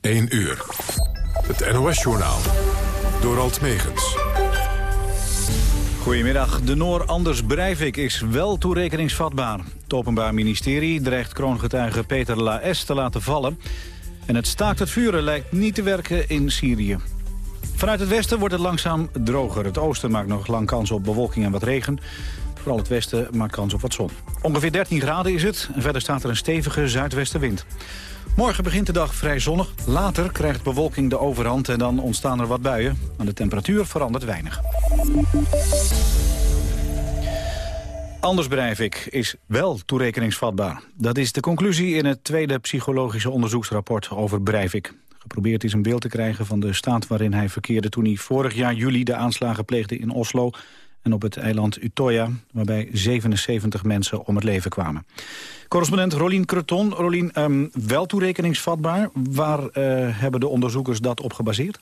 1 uur. Het NOS-journaal. Door Alt Megens. Goedemiddag. De Noor Anders Breivik is wel toerekeningsvatbaar. Het Openbaar Ministerie dreigt kroongetuige Peter Laes te laten vallen. En het staakt het vuren lijkt niet te werken in Syrië. Vanuit het westen wordt het langzaam droger. Het oosten maakt nog lang kans op bewolking en wat regen. Vooral het westen maakt kans op wat zon. Ongeveer 13 graden is het. Verder staat er een stevige zuidwestenwind. Morgen begint de dag vrij zonnig. Later krijgt bewolking de overhand en dan ontstaan er wat buien. Maar de temperatuur verandert weinig. Anders Breivik is wel toerekeningsvatbaar. Dat is de conclusie in het tweede psychologische onderzoeksrapport over Breivik. Geprobeerd is een beeld te krijgen van de staat waarin hij verkeerde... toen hij vorig jaar juli de aanslagen pleegde in Oslo en op het eiland Utoya... waarbij 77 mensen om het leven kwamen. Correspondent Rolien Creton. Rolien, um, wel toerekeningsvatbaar. Waar uh, hebben de onderzoekers dat op gebaseerd?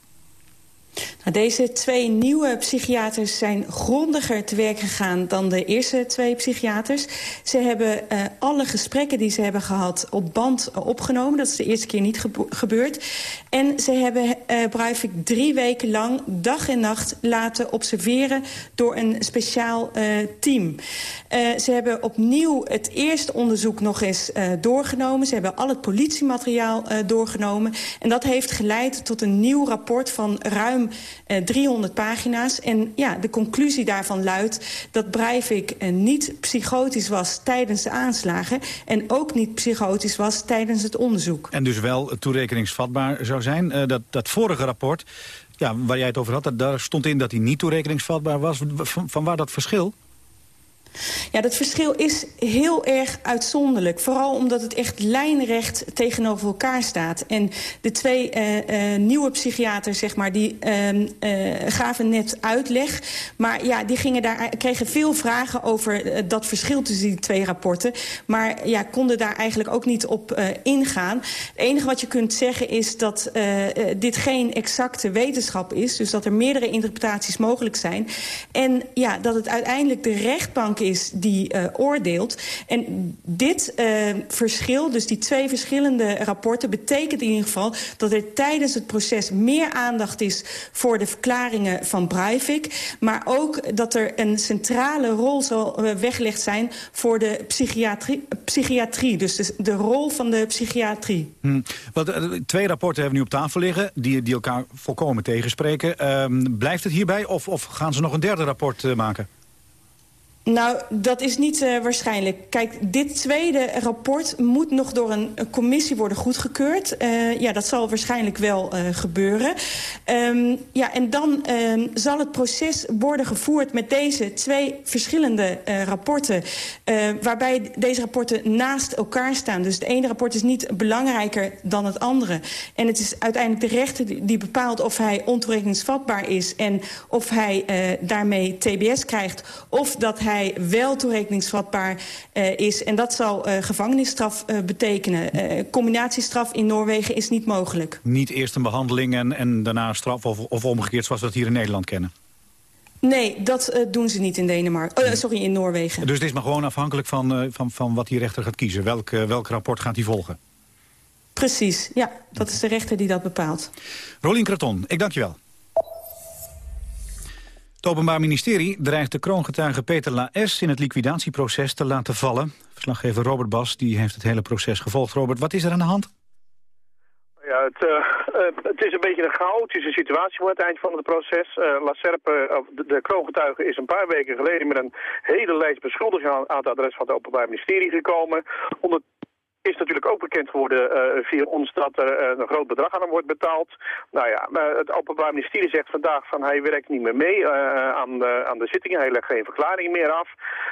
Nou, deze twee nieuwe psychiaters zijn grondiger te werk gegaan dan de eerste twee psychiaters. Ze hebben uh, alle gesprekken die ze hebben gehad op band opgenomen. Dat is de eerste keer niet gebeurd. En ze hebben uh, Breivik drie weken lang dag en nacht laten observeren door een speciaal team. ze hebben opnieuw het eerste onderzoek nog eens doorgenomen. Ze hebben al het politiemateriaal doorgenomen. En dat heeft geleid tot een nieuw rapport van ruim eh, 300 pagina's. En ja, de conclusie daarvan luidt dat Breivik uh, niet psychotisch was tijdens de aanslagen... en ook niet psychotisch was tijdens het onderzoek. En dus wel toerekeningsvatbaar zou zijn. Uh, dat, dat vorige rapport, ja, waar jij het over had, daar stond in dat hij niet toerekeningsvatbaar was. Van, van waar dat verschil? Ja, dat verschil is heel erg uitzonderlijk. Vooral omdat het echt lijnrecht tegenover elkaar staat. En de twee uh, uh, nieuwe psychiaters, zeg maar, die uh, gaven net uitleg. Maar ja, die gingen daar, kregen veel vragen over dat verschil tussen die twee rapporten. Maar ja, konden daar eigenlijk ook niet op ingaan. Het enige wat je kunt zeggen is dat dit geen exacte wetenschap is. Dus dat er meerdere interpretaties mogelijk zijn. En ja, dat het uiteindelijk de rechtbank is die uh, oordeelt. En dit uh, verschil, dus die twee verschillende rapporten... betekent in ieder geval dat er tijdens het proces meer aandacht is... voor de verklaringen van Breivik. Maar ook dat er een centrale rol zal uh, weggelegd zijn... voor de psychiatrie, psychiatrie dus de, rol van de psychiatrie. Hm. Wat, twee rapporten hebben nu op tafel liggen... die, die elkaar volkomen tegenspreken. Uh, blijft het hierbij of, of gaan ze nog een derde rapport maken? Nou, dat is niet uh, waarschijnlijk. Kijk, dit tweede rapport moet nog door een, commissie worden goedgekeurd. Uh, ja, dat zal waarschijnlijk wel uh, gebeuren. Um, ja, en dan um, zal het proces worden gevoerd met deze twee verschillende rapporten. waarbij deze rapporten naast elkaar staan. Dus het ene rapport is niet belangrijker dan het andere. En het is uiteindelijk de rechter die, die bepaalt of hij ontoerekeningsvatbaar is... en of hij daarmee TBS krijgt of dat hij hij wel toerekeningsvatbaar uh, is. En dat zal uh, gevangenisstraf uh, betekenen. combinatiestraf in Noorwegen is niet mogelijk. Niet eerst een behandeling en, en daarna straf of, of omgekeerd zoals we dat hier in Nederland kennen? Nee, dat uh, doen ze niet in Denemarken. Uh, sorry, in Noorwegen. Dus het is maar gewoon afhankelijk van, uh, van, van wat die rechter gaat kiezen. Welk, welk rapport gaat hij volgen? Precies, ja. Dat is de rechter die dat bepaalt. Rolien Kraton, ik dank je wel. Het Openbaar Ministerie dreigt de kroongetuige Peter Laes in het liquidatieproces te laten vallen. Verslaggever Robert Bas die heeft het hele proces gevolgd. Robert, wat is er aan de hand? Ja, het, uh, uh, het is een beetje een chaotische situatie voor het eind van het proces. Uh, La Serpe, de, de kroongetuige, is een paar weken geleden met een hele lijst beschuldigingen aan, aan het adres van het Openbaar Ministerie gekomen. Onder is natuurlijk ook bekend geworden uh, via ons dat er uh, een groot bedrag aan hem wordt betaald. Nou ja, het Openbaar Ministerie zegt vandaag van hij werkt niet meer mee uh, aan, de, aan de zittingen. Hij legt geen verklaring meer af.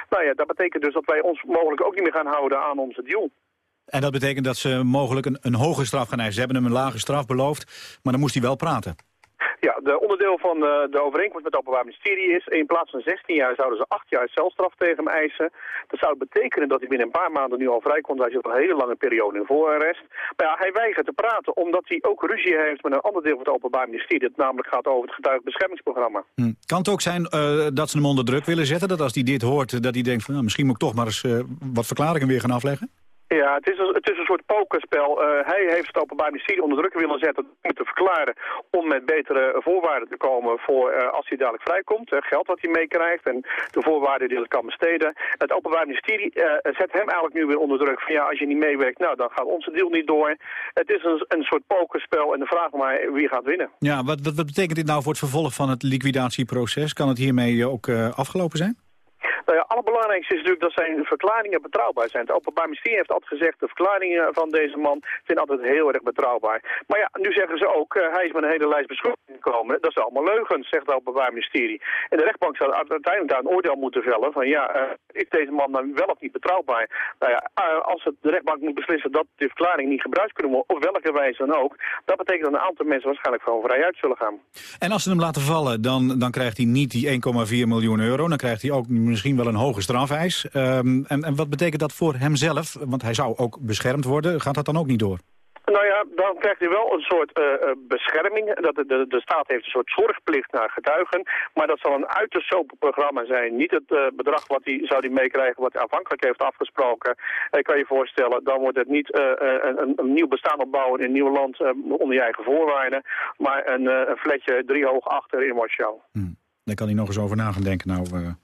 Nou ja, dat betekent dus dat wij ons mogelijk ook niet meer gaan houden aan onze deal. En dat betekent dat ze mogelijk een, een hoge straf gaan eisen. Ze hebben hem een lage straf beloofd, maar dan moest hij wel praten. Ja, de onderdeel van de, eh, de overeenkomst met het Openbaar Ministerie is... in plaats van 16 jaar zouden ze 8 jaar celstraf tegen hem eisen. Dat zou betekenen dat hij binnen een paar maanden nu al vrijkomt. Hij zit een hele lange periode in voorarrest. Maar ja, hij weigert te praten omdat hij ook ruzie heeft met een ander deel van het Openbaar Ministerie. Dat namelijk gaat over het getuigenbeschermingsprogramma. Hm. Kan het ook zijn uh, dat ze hem onder druk willen zetten? Dat als hij dit hoort, dat hij denkt van nou, misschien moet ik toch maar eens uh, wat verklaringen weer gaan afleggen? Ja, het is, een, het is een soort pokerspel. Uh, hij heeft het Openbaar Ministerie onder druk willen zetten om te verklaren om met betere voorwaarden te komen voor uh, als hij dadelijk vrijkomt. Uh, geld wat hij meekrijgt en de voorwaarden die hij kan besteden. Het Openbaar Ministerie zet hem eigenlijk nu weer onder druk van ja, als je niet meewerkt, nou dan gaat onze deal niet door. Het is een, een soort pokerspel en de vraag maar wie gaat winnen. Ja, wat, wat, wat betekent dit nou voor het vervolg van het liquidatieproces? Kan het hiermee ook afgelopen zijn? Nou ja, het allerbelangrijkste is natuurlijk dat zijn verklaringen betrouwbaar zijn. Het Openbaar Ministerie heeft altijd gezegd, de verklaringen van deze man zijn altijd heel erg betrouwbaar. Maar ja, nu zeggen ze ook, uh, hij is met een hele lijst beschuldigingen gekomen. Dat is allemaal leugens, zegt het Openbaar Ministerie. En de rechtbank zou uiteindelijk daar een oordeel moeten vellen van ja, uh, is deze man dan wel of niet betrouwbaar? Nou ja, als het de rechtbank moet beslissen dat die verklaring niet gebruikt kunnen worden, op welke wijze dan ook, dat betekent dat een aantal mensen waarschijnlijk gewoon vrij uit zullen gaan. En als ze hem laten vallen, dan, dan krijgt hij niet die 1,4 miljoen euro, dan krijgt hij ook misschien wel een hoge strafeis. Um, en, en wat betekent dat voor hemzelf? Want hij zou ook beschermd worden. Gaat dat dan ook niet door? Nou ja, dan krijgt hij wel een soort uh, bescherming. Dat de, de, de, staat heeft een soort zorgplicht naar getuigen. Maar dat zal een uiterst open programma zijn. Niet het uh, bedrag wat hij zou die meekrijgen, wat hij afhankelijk heeft afgesproken. Ik kan je voorstellen, dan wordt het niet een, een, een, nieuw bestaan opbouwen in een nieuw land onder je eigen voorwaarden. Maar een, een fletje drie hoog achter in Warschau. Hmm. Daar kan hij nog eens over na gaan denken. Nou,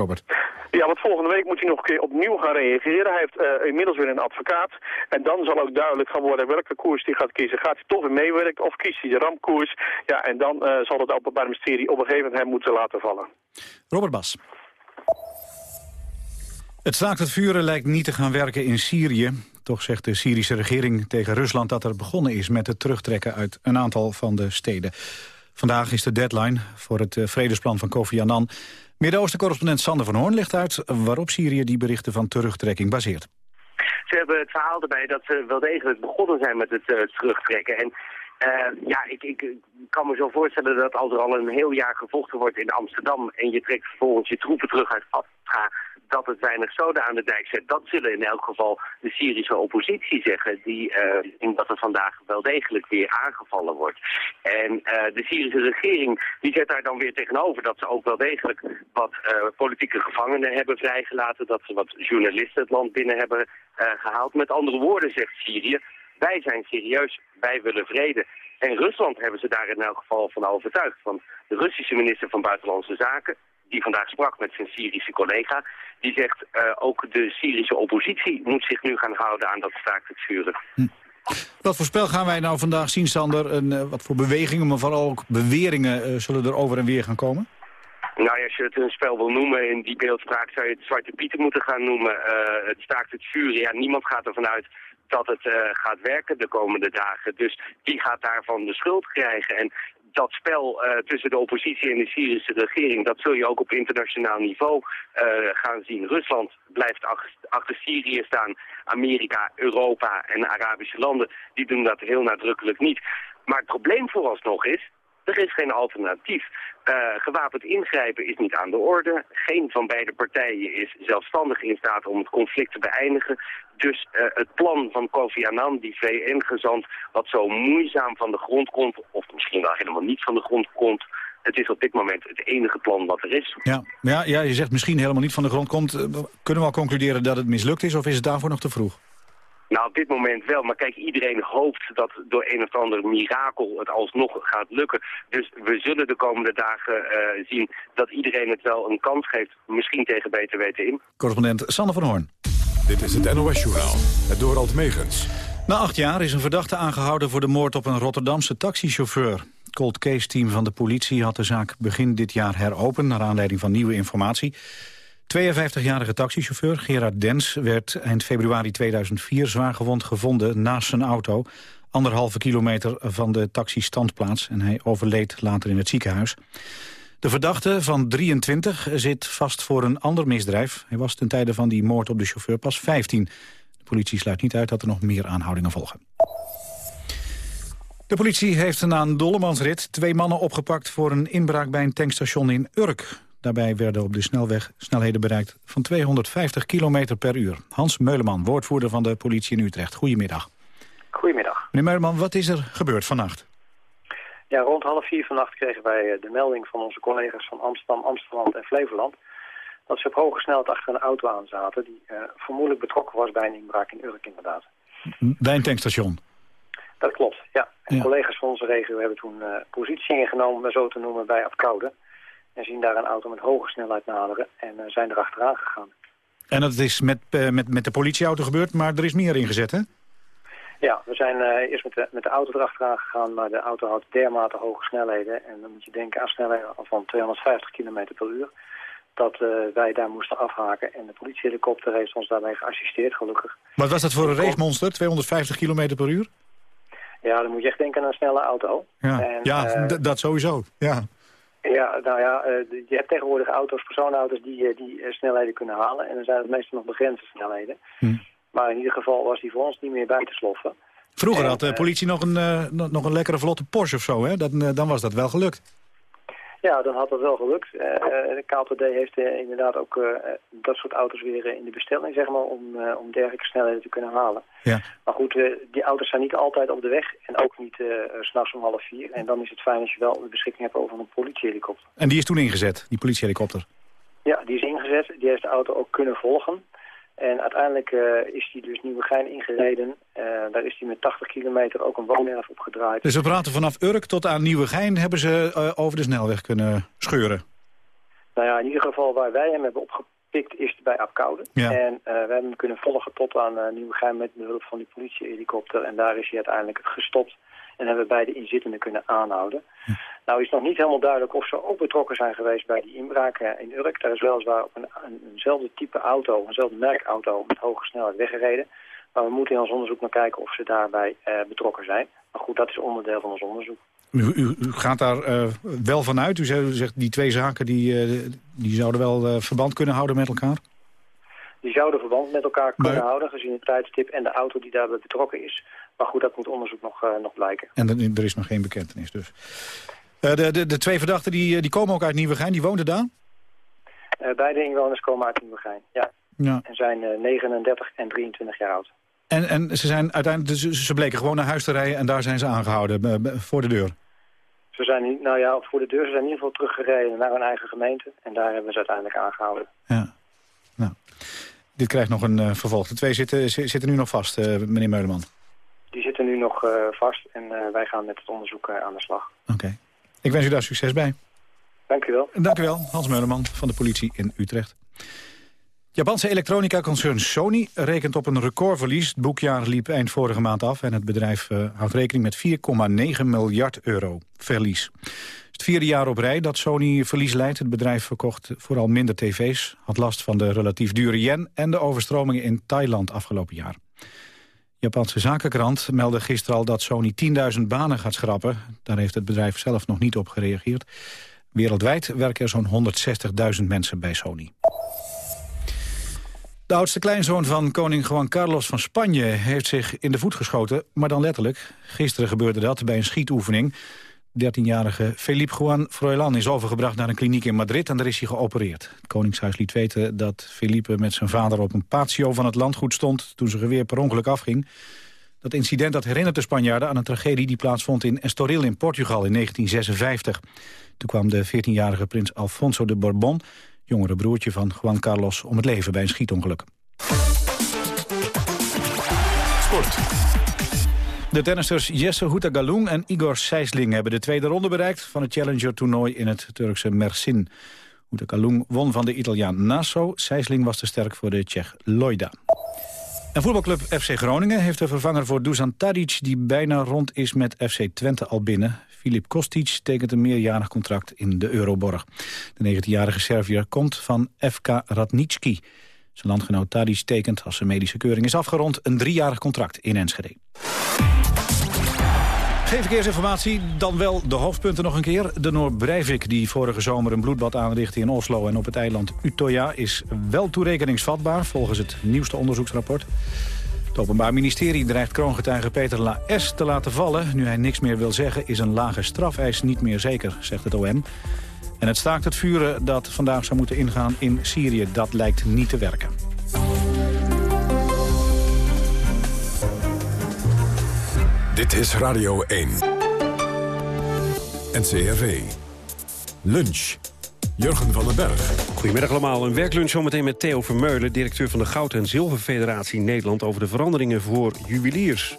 Robert. Ja, want volgende week moet hij nog een keer opnieuw gaan reageren. Hij heeft uh, inmiddels weer een advocaat. En dan zal ook duidelijk gaan worden welke koers hij gaat kiezen. Gaat hij toch weer meewerken of kiest hij de ramkoers? Ja, en dan uh, zal het Openbaar Ministerie op een gegeven moment hem moeten laten vallen. Robert Bas. Het staakt het vuren lijkt niet te gaan werken in Syrië. Toch zegt de Syrische regering tegen Rusland dat er begonnen is met het terugtrekken uit een aantal van de steden. Vandaag is de deadline voor het eh, vredesplan van Kofi Annan. Midden-Oosten-correspondent Sander van Hoorn legt uit waarop Syrië die berichten van terugtrekking baseert. Ze hebben het verhaal erbij dat ze wel degelijk begonnen zijn met het uh, terugtrekken. En uh, ja, ik, ik, kan me zo voorstellen dat als er al een heel jaar gevochten wordt in Amsterdam... en je trekt vervolgens je troepen terug uit Aftra dat het weinig zoden aan de dijk zet. Dat zullen in elk geval de Syrische oppositie zeggen, die uh, dat er vandaag wel degelijk weer aangevallen wordt. En uh, de Syrische regering die zet daar dan weer tegenover dat ze ook wel degelijk wat uh, politieke gevangenen hebben vrijgelaten, dat ze wat journalisten het land binnen hebben gehaald. Met andere woorden zegt Syrië, wij zijn serieus, wij willen vrede. En Rusland hebben ze daar in elk geval van overtuigd. Want de Russische minister van Buitenlandse Zaken, die vandaag sprak met zijn Syrische collega, die zegt uh, ook de Syrische oppositie moet zich nu gaan houden aan dat staakt het vuren. Hm. Wat voor spel gaan wij nou vandaag zien, Sander? En, uh, wat voor bewegingen, maar vooral ook beweringen uh, zullen er over en weer gaan komen? Nou ja, als je het een spel wil noemen in die beeldspraak zou je het Zwarte Pieten moeten gaan noemen. het staakt het vuren. Ja, niemand gaat ervan uit dat het uh, gaat werken de komende dagen. Dus wie gaat daarvan de schuld krijgen? En dat spel uh, tussen de oppositie en de Syrische regering, dat zul je ook op internationaal niveau uh, gaan zien. Rusland blijft achter, Syrië staan. Amerika, Europa en Arabische landen, die doen dat heel nadrukkelijk niet. Maar het probleem vooralsnog is, er is geen alternatief. Uh, gewapend ingrijpen is niet aan de orde. Geen van beide partijen is zelfstandig in staat om het conflict te beëindigen. Dus uh, het plan van Kofi Annan, die VN-gezant, wat zo moeizaam van de grond komt... of misschien wel helemaal niet van de grond komt... Het is op dit moment het enige plan wat er is. Ja, ja, ja je zegt misschien helemaal niet van de grond komt. Kunnen we al concluderen dat het mislukt is of is het daarvoor nog te vroeg? Nou, op dit moment wel. Maar kijk, iedereen hoopt dat door een of ander mirakel het alsnog gaat lukken. Dus we zullen de komende dagen uh, zien dat iedereen het wel een kans geeft. Misschien tegen beter weten in. Correspondent Sander van Hoorn. Dit is het NOS Journaal, het Dorald Megens. Na acht jaar is een verdachte aangehouden voor de moord op een Rotterdamse taxichauffeur. Cold case team van de politie had de zaak begin dit jaar heropend... naar aanleiding van nieuwe informatie. 52-jarige taxichauffeur Gerard Dens werd eind februari 2004 zwaargewond gevonden naast zijn auto. Anderhalve kilometer van de taxistandplaats en hij overleed later in het ziekenhuis. De verdachte van 23 zit vast voor een ander misdrijf. Hij was ten tijde van die moord op de chauffeur pas 15. De politie sluit niet uit dat er nog meer aanhoudingen volgen. De politie heeft na een dollemansrit twee mannen opgepakt... voor een inbraak bij een tankstation in Urk. Daarbij werden op de snelweg snelheden bereikt van 250 km per uur. Hans Meuleman, woordvoerder van de politie in Utrecht. Goedemiddag. Goedemiddag. Meneer Meuleman, wat is er gebeurd vannacht? Ja, rond half vier vannacht kregen wij eh, de melding van onze collega's van Amsterdam, Amsterdam en Flevoland... dat ze op hoge snelheid achter een auto aan zaten... die vermoedelijk betrokken was bij een inbraak in Urk inderdaad. Bij een tankstation? Dat klopt, ja. En collega's van onze regio hebben toen positie ingenomen, om zo te noemen, bij Apkoude. En zien daar een auto met hoge snelheid naderen en zijn er achteraan gegaan. En dat is met, met, met de politieauto gebeurd, maar er is meer ingezet, hè? Ja, we zijn uh, eerst met de, met de auto erachteraan gegaan, maar de auto had dermate hoge snelheden. En dan moet je denken aan snelheden van 250 km per uur. Dat uh, wij daar moesten afhaken en de politiehelikopter heeft ons daarbij geassisteerd, gelukkig. Wat was dat voor een racemonster, 250 km per uur? Ja, dan moet je echt denken aan een snelle auto. Ja, en, ja uh, dat sowieso, ja. Ja, nou ja, je hebt tegenwoordig auto's, persoonauto's die, die snelheden kunnen halen. En dan zijn het meestal nog begrensde snelheden. Hm. Maar in ieder geval was die voor ons niet meer bij te sloffen. Vroeger had de politie nog een, uh, nog een lekkere vlotte Porsche of zo, hè? Dat, uh, dan was dat wel gelukt. Ja, dan had dat wel gelukt. Uh, de KLPD heeft inderdaad ook dat soort auto's weer in de bestelling, zeg maar, om, om dergelijke snelheden te kunnen halen. Ja. Maar goed, die auto's zijn niet altijd op de weg en ook niet s'nachts om half vier. En dan is het fijn als je wel de beschikking hebt over een politiehelikopter. En die is toen ingezet, die politiehelikopter? Ja, die is ingezet. Die heeft de auto ook kunnen volgen. En uiteindelijk uh, is hij dus Nieuwegein ingereden. Uh, daar is hij met 80 kilometer ook een woonerf opgedraaid. Dus we praten vanaf Urk tot aan Nieuwegein hebben ze uh, over de snelweg kunnen scheuren? Nou ja, in ieder geval waar wij hem hebben opgepikt is bij Apkoude. Ja. En we hebben hem kunnen volgen tot aan Nieuwegein met behulp van die politiehelikopter. En daar is hij uiteindelijk gestopt. En hebben we beide inzittenden kunnen aanhouden. Hm. Nou is nog niet helemaal duidelijk of ze ook betrokken zijn geweest bij die inbraak in Urk. Daar is weliswaar op een, een, eenzelfde type auto, eenzelfde merkauto met hoge snelheid weggereden. Maar we moeten in ons onderzoek naar kijken of ze daarbij uh, betrokken zijn. Maar goed, dat is onderdeel van ons onderzoek. U, u, u gaat daar uh, wel vanuit? U zegt die twee zaken die, uh, die zouden wel verband kunnen houden met elkaar? Die zouden verband met elkaar kunnen maar... houden gezien het tijdstip en de auto die daarbij betrokken is. Maar goed, dat moet onderzoek nog, nog blijken. En er is nog geen bekentenis dus? Uh, de, de, de, twee verdachten die, die komen ook uit Nieuwegein, die woonden daar? Beide inwoners komen uit Nieuwegein, ja. ja. En zijn uh, 39 en 23 jaar oud. En, en ze, zijn uiteindelijk, ze, ze bleken gewoon naar huis te rijden en daar zijn ze aangehouden, voor de deur? Ze zijn niet, nou ja, voor de deur. Ze zijn in ieder geval teruggereden naar hun eigen gemeente. En daar hebben ze uiteindelijk aangehouden. Ja. Nou, dit krijgt nog een vervolg. De twee zitten, zitten nu nog vast, meneer Meuleman. Die zitten nu nog vast en wij gaan met het onderzoek aan de slag. Oké. Okay. Ik wens u daar succes bij. Dank u wel. Dank u wel, Hans Meuleman van de politie in Utrecht. Japanse elektronica-concern Sony rekent op een recordverlies. Het boekjaar liep eind vorige maand af en het bedrijf uh, houdt rekening met 4,9 miljard euro verlies. Het is het vierde jaar op rij dat Sony verlies leidt. Het bedrijf verkocht vooral minder tv's, had last van de relatief dure yen... en de overstromingen in Thailand afgelopen jaar. Japanse zakenkrant meldde gisteren al dat Sony 10.000 banen gaat schrappen. Daar heeft het bedrijf zelf nog niet op gereageerd. Wereldwijd werken er zo'n 160.000 mensen bij Sony. De oudste kleinzoon van koning Juan Carlos van Spanje heeft zich in de voet geschoten, maar dan letterlijk. Gisteren gebeurde dat bij een schietoefening. 13-jarige Felipe Juan Froilan is overgebracht naar een kliniek in Madrid en daar is hij geopereerd. Het Koningshuis liet weten dat Felipe met zijn vader op een patio van het landgoed stond toen zijn geweer per ongeluk afging. Dat incident dat herinnert de Spanjaarden aan een tragedie die plaatsvond in Estoril in Portugal in 1956. Toen kwam de 14-jarige prins Alfonso de Bourbon, jongere broertje van Juan Carlos, om het leven bij een schietongeluk. Sport. De tennisters Jesse Houtagalung en Igor Sijsling hebben de tweede ronde bereikt van het Challenger-toernooi in het Turkse Mersin. Houtagalung won van de Italiaan Naso, Sijsling was te sterk voor de Tsjech Loida. En voetbalclub FC Groningen heeft de vervanger voor Dusan Tadic... die bijna rond is met FC Twente al binnen. Filip Kostic tekent een meerjarig contract in de Euroborg. De 19-jarige Serviër komt van FK Radnicki. Zijn landgenoot Tadic tekent, als zijn medische keuring is afgerond... een driejarig contract in Enschede. Geen verkeersinformatie, dan wel de hoofdpunten nog een keer. De Noord Breivik, die vorige zomer een bloedbad aanrichtte in Oslo... en op het eiland Utøya, is wel toerekeningsvatbaar... volgens het nieuwste onderzoeksrapport. Het Openbaar Ministerie dreigt kroongetuige Peter La S. te laten vallen. Nu hij niks meer wil zeggen, is een lage strafeis niet meer zeker, zegt het OM. En het staakt het vuren dat vandaag zou moeten ingaan in Syrië. Dat lijkt niet te werken. Dit is Radio 1. NCRV. Lunch. Jurgen van den Berg. Goedemiddag allemaal. Een werklunch zometeen met Theo Vermeulen... directeur van de Goud- en Zilverfederatie Nederland... over de veranderingen voor juweliers.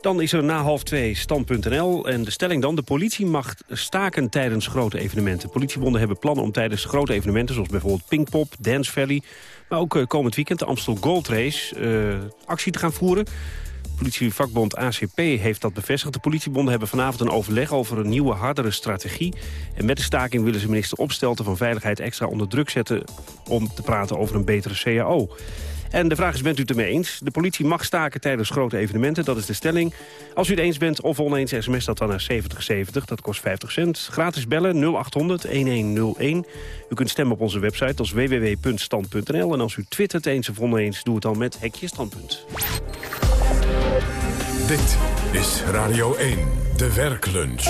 Dan is er na half twee stand.nl en de stelling dan... de politie mag staken tijdens grote evenementen. Politiebonden hebben plannen om tijdens grote evenementen... zoals bijvoorbeeld Pinkpop, Dance Valley... maar ook eh, komend weekend de Amstel Gold Race... Uh, actie te gaan voeren. Politievakbond ACP heeft dat bevestigd. De politiebonden hebben vanavond een overleg over een nieuwe, hardere strategie. En met de staking willen ze minister Opstelten van Veiligheid extra onder druk zetten... om te praten over een betere CAO. En de vraag is, bent u het ermee eens? De politie mag staken tijdens grote evenementen, dat is de stelling. Als u het eens bent of oneens, sms dat dan naar 7070, dat kost 50 cent. Gratis bellen 0800-1101. U kunt stemmen op onze website als www.stand.nl. En als u twittert eens of oneens, doe het dan met Hekje Standpunt. Dit is Radio 1, de werklunch.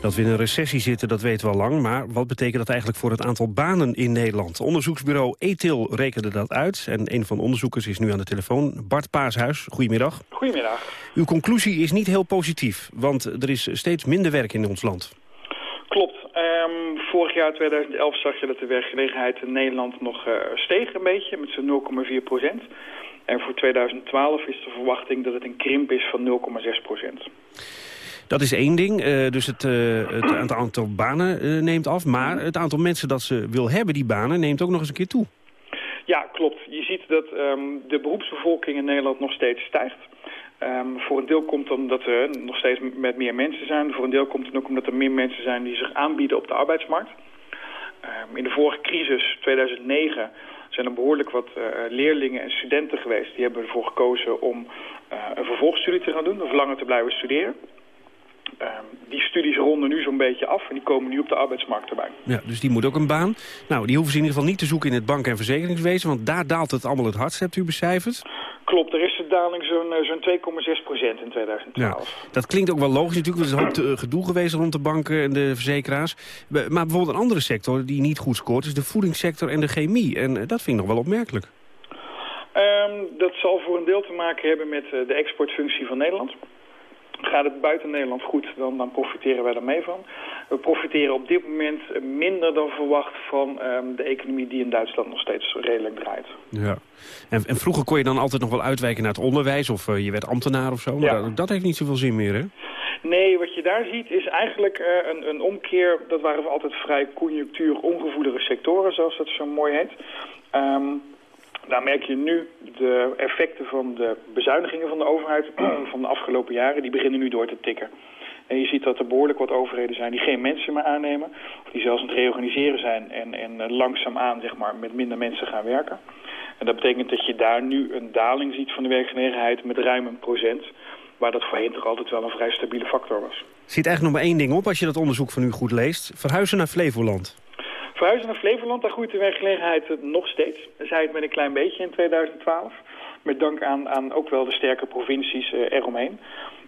Dat we in een recessie zitten, dat weten we al lang. Maar wat betekent dat eigenlijk voor het aantal banen in Nederland? Onderzoeksbureau ETIL rekende dat uit. En een van de onderzoekers is nu aan de telefoon. Bart Paashuis, goedemiddag. Goedemiddag. Uw conclusie is niet heel positief, want er is steeds minder werk in ons land. Klopt. Um, vorig jaar 2011 zag je dat de werkgelegenheid in Nederland nog uh, steeg een beetje, met zo'n 0,4 procent. En voor 2012 is de verwachting dat het een krimp is van 0,6 procent. Dat is één ding. Uh, dus het, uh, het, aantal banen uh, neemt af. Maar het aantal mensen dat ze wil hebben, die banen, neemt ook nog eens een keer toe. Ja, klopt. Je ziet dat um, de beroepsbevolking in Nederland nog steeds stijgt. Um, voor een deel komt dan dat er nog steeds met meer mensen zijn. Voor een deel komt het ook omdat er meer mensen zijn die zich aanbieden op de arbeidsmarkt. Um, in de vorige crisis, 2009, zijn er behoorlijk wat uh, leerlingen en studenten geweest. Die hebben ervoor gekozen om uh, een vervolgstudie te gaan doen, of langer te blijven studeren. Um, die studies ronden nu zo'n beetje af en die komen nu op de arbeidsmarkt erbij. Ja, dus die moet ook een baan. Nou, die hoeven ze in ieder geval niet te zoeken in het bank- en verzekeringswezen... want daar daalt het allemaal het hardst, hebt u becijferd? Klopt, er is de daling zo'n zo'n 2,6 procent in 2012. Ja, dat klinkt ook wel logisch natuurlijk, er is een hoop te, gedoe geweest rond de banken en de verzekeraars. Maar bijvoorbeeld een andere sector die niet goed scoort is de voedingssector en de chemie. En dat vind ik nog wel opmerkelijk. Um, dat zal voor een deel te maken hebben met de exportfunctie van Nederland. Gaat het buiten Nederland goed, dan, dan profiteren wij er mee van. We profiteren op dit moment minder dan verwacht van um, de economie die in Duitsland nog steeds redelijk draait. Ja. En, en vroeger kon je dan altijd nog wel uitwijken naar het onderwijs of uh, je werd ambtenaar of zo. Maar ja. dat, dat, heeft niet zoveel zin meer, hè? Nee, wat je daar ziet is eigenlijk uh, een, een, omkeer. Dat waren altijd vrij conjunctuur ongevoelige sectoren, zoals dat zo mooi heet. Um, daar merk je nu de effecten van de bezuinigingen van de overheid van de afgelopen jaren. Die beginnen nu door te tikken. En je ziet dat er behoorlijk wat overheden zijn die geen mensen meer aannemen. Of die zelfs aan het reorganiseren zijn en, en langzaamaan zeg maar, met minder mensen gaan werken. En dat betekent dat je daar nu een daling ziet van de werkgelegenheid met ruim een procent. Waar dat voorheen toch altijd wel een vrij stabiele factor was. Ziet eigenlijk nog maar één ding op als je dat onderzoek van u goed leest. Verhuizen naar Flevoland. Verhuizen naar Flevoland, daar groeit de werkgelegenheid nog steeds. Zij het met een klein beetje in 2012. Met dank aan, aan ook wel de sterke provincies uh, eromheen.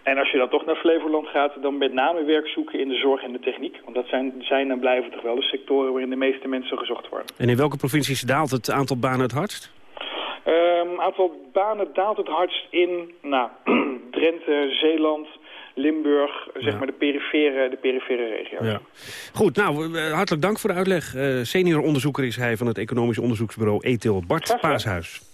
En als je dan toch naar Flevoland gaat, dan met name werk zoeken in de zorg en de techniek. Want dat zijn, zijn en blijven toch wel de sectoren waarin de meeste mensen gezocht worden. En in welke provincies daalt het aantal banen het hardst? Het um, aantal banen daalt het hardst in nou, Drenthe, Zeeland, Limburg, zeg ja. maar de perifere, de perifere regio. Ja. Goed, nou, hartelijk dank voor de uitleg. Uh, senior onderzoeker is hij van het economisch onderzoeksbureau ETIL, Bart Paashuis.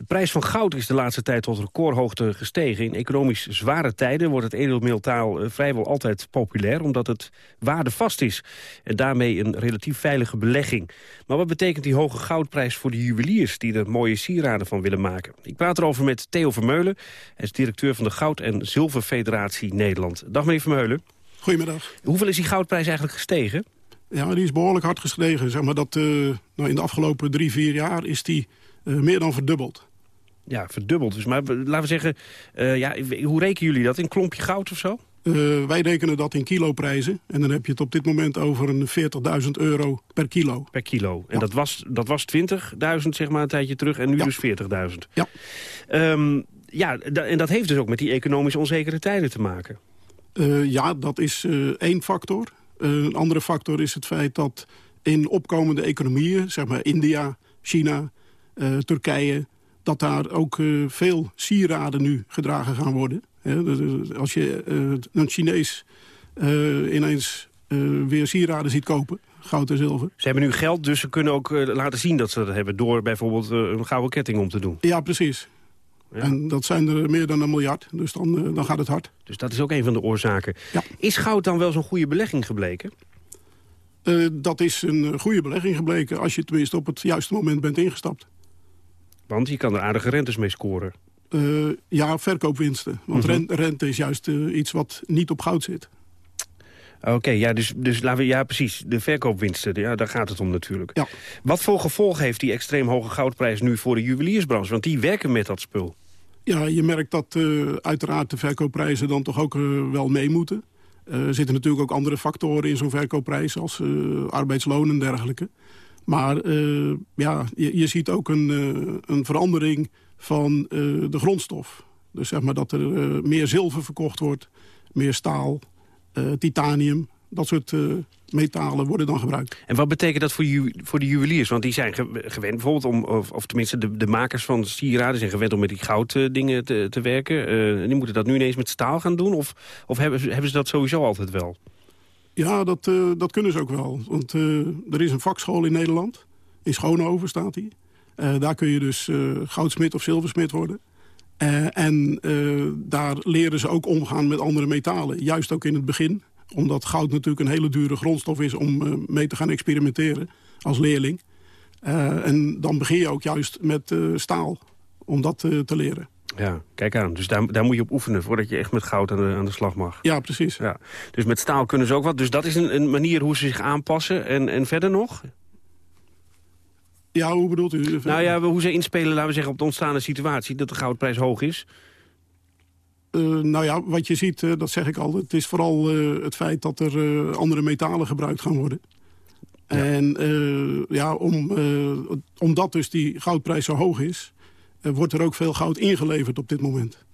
De prijs van goud is de laatste tijd tot recordhoogte gestegen. In economisch zware tijden wordt het edelmeeltaal vrijwel altijd populair... omdat het waardevast is en daarmee een relatief veilige belegging. Maar wat betekent die hoge goudprijs voor de juweliers... die er mooie sieraden van willen maken? Ik praat erover met Theo Vermeulen. Hij is directeur van de Goud- en Zilverfederatie Nederland. Dag meneer Vermeulen. Goedemiddag. Hoeveel is die goudprijs eigenlijk gestegen? Ja, die is behoorlijk hard gestegen. Zeg maar dat, uh, nou in de afgelopen drie, vier jaar is die uh, meer dan verdubbeld ja, verdubbeld. Dus maar laten we zeggen, uh, ja, hoe rekenen jullie dat? In klompje goud of zo? Uh, wij rekenen dat in kiloprijzen. En dan heb je het op dit moment over een 40.000 euro per kilo. Per kilo. En ja. dat was, dat was 20.000 zeg maar een tijdje terug en nu ja. dus 40.000. Ja. Um, ja, en dat heeft dus ook met die economisch onzekere tijden te maken. Uh, ja, dat is één factor. een andere factor is het feit dat in opkomende economieën, zeg maar India, China, Turkije dat daar ook uh, veel sieraden nu gedragen gaan worden. Als je uh, een Chinees uh, ineens weer sieraden ziet kopen... goud en zilver. Ze hebben nu geld, dus ze kunnen ook laten zien dat ze dat hebben... door bijvoorbeeld een gouden ketting om te doen. Ja, precies. En dat zijn er meer dan een miljard, dus dan, dan gaat het hard. Dus dat is ook een van de oorzaken. Ja. Is goud dan wel zo'n goede belegging gebleken? dat is een goede belegging gebleken als je tenminste op het juiste moment bent ingestapt. Want je kan er aardige rentes mee scoren. Uh, ja, verkoopwinsten. Want mm rente is juist uh, iets wat niet op goud zit. Oké, ja, dus, dus laten we, ja, precies. De verkoopwinsten, ja, daar gaat het om natuurlijk. Ja. Wat voor gevolgen heeft die extreem hoge goudprijs nu voor de juweliersbranche? Want die werken met dat spul. Ja, je merkt dat uh, uiteraard de verkoopprijzen dan toch ook wel mee moeten. er zitten natuurlijk ook andere factoren in zo'n verkoopprijs... als arbeidsloon en dergelijke. Maar ja, je, ziet ook een, een verandering van uh, de grondstof. Dus zeg maar dat er meer zilver verkocht wordt, meer staal, titanium. Dat soort metalen worden dan gebruikt. En wat betekent dat voor, ju voor de juweliers? Want die zijn gewend bijvoorbeeld om, of, of tenminste de, de, makers van sieraden zijn gewend om met die gouddingen te, te werken. die moeten dat nu ineens met staal gaan doen? Of, of hebben, hebben ze dat sowieso altijd wel? Ja, dat, dat kunnen ze ook wel. Want er is een vakschool in Nederland. In Schoonhoven staat die. Uh, daar kun je dus goudsmid of zilversmid worden. En daar leren ze ook omgaan met andere metalen. Juist ook in het begin. Omdat goud natuurlijk een hele dure grondstof is om mee te gaan experimenteren als leerling. en dan begin je ook juist met staal om dat te leren. Ja, kijk aan. Dus daar, daar moet je op oefenen voordat je echt met goud aan de, aan de slag mag. Ja, precies. Ja. Dus met staal kunnen ze ook wat. Dus dat is een, een manier hoe ze zich aanpassen. En, en verder nog? Ja, hoe bedoelt u? Nou ja, hoe ze inspelen, laten we zeggen, op de ontstaande situatie... dat de goudprijs hoog is? Uh, nou ja, wat je ziet, uh, dat zeg ik al... het is vooral uh, het feit dat er andere metalen gebruikt gaan worden. Ja. En ja, om, omdat dus die goudprijs zo hoog is... wordt er ook veel goud ingeleverd op dit moment.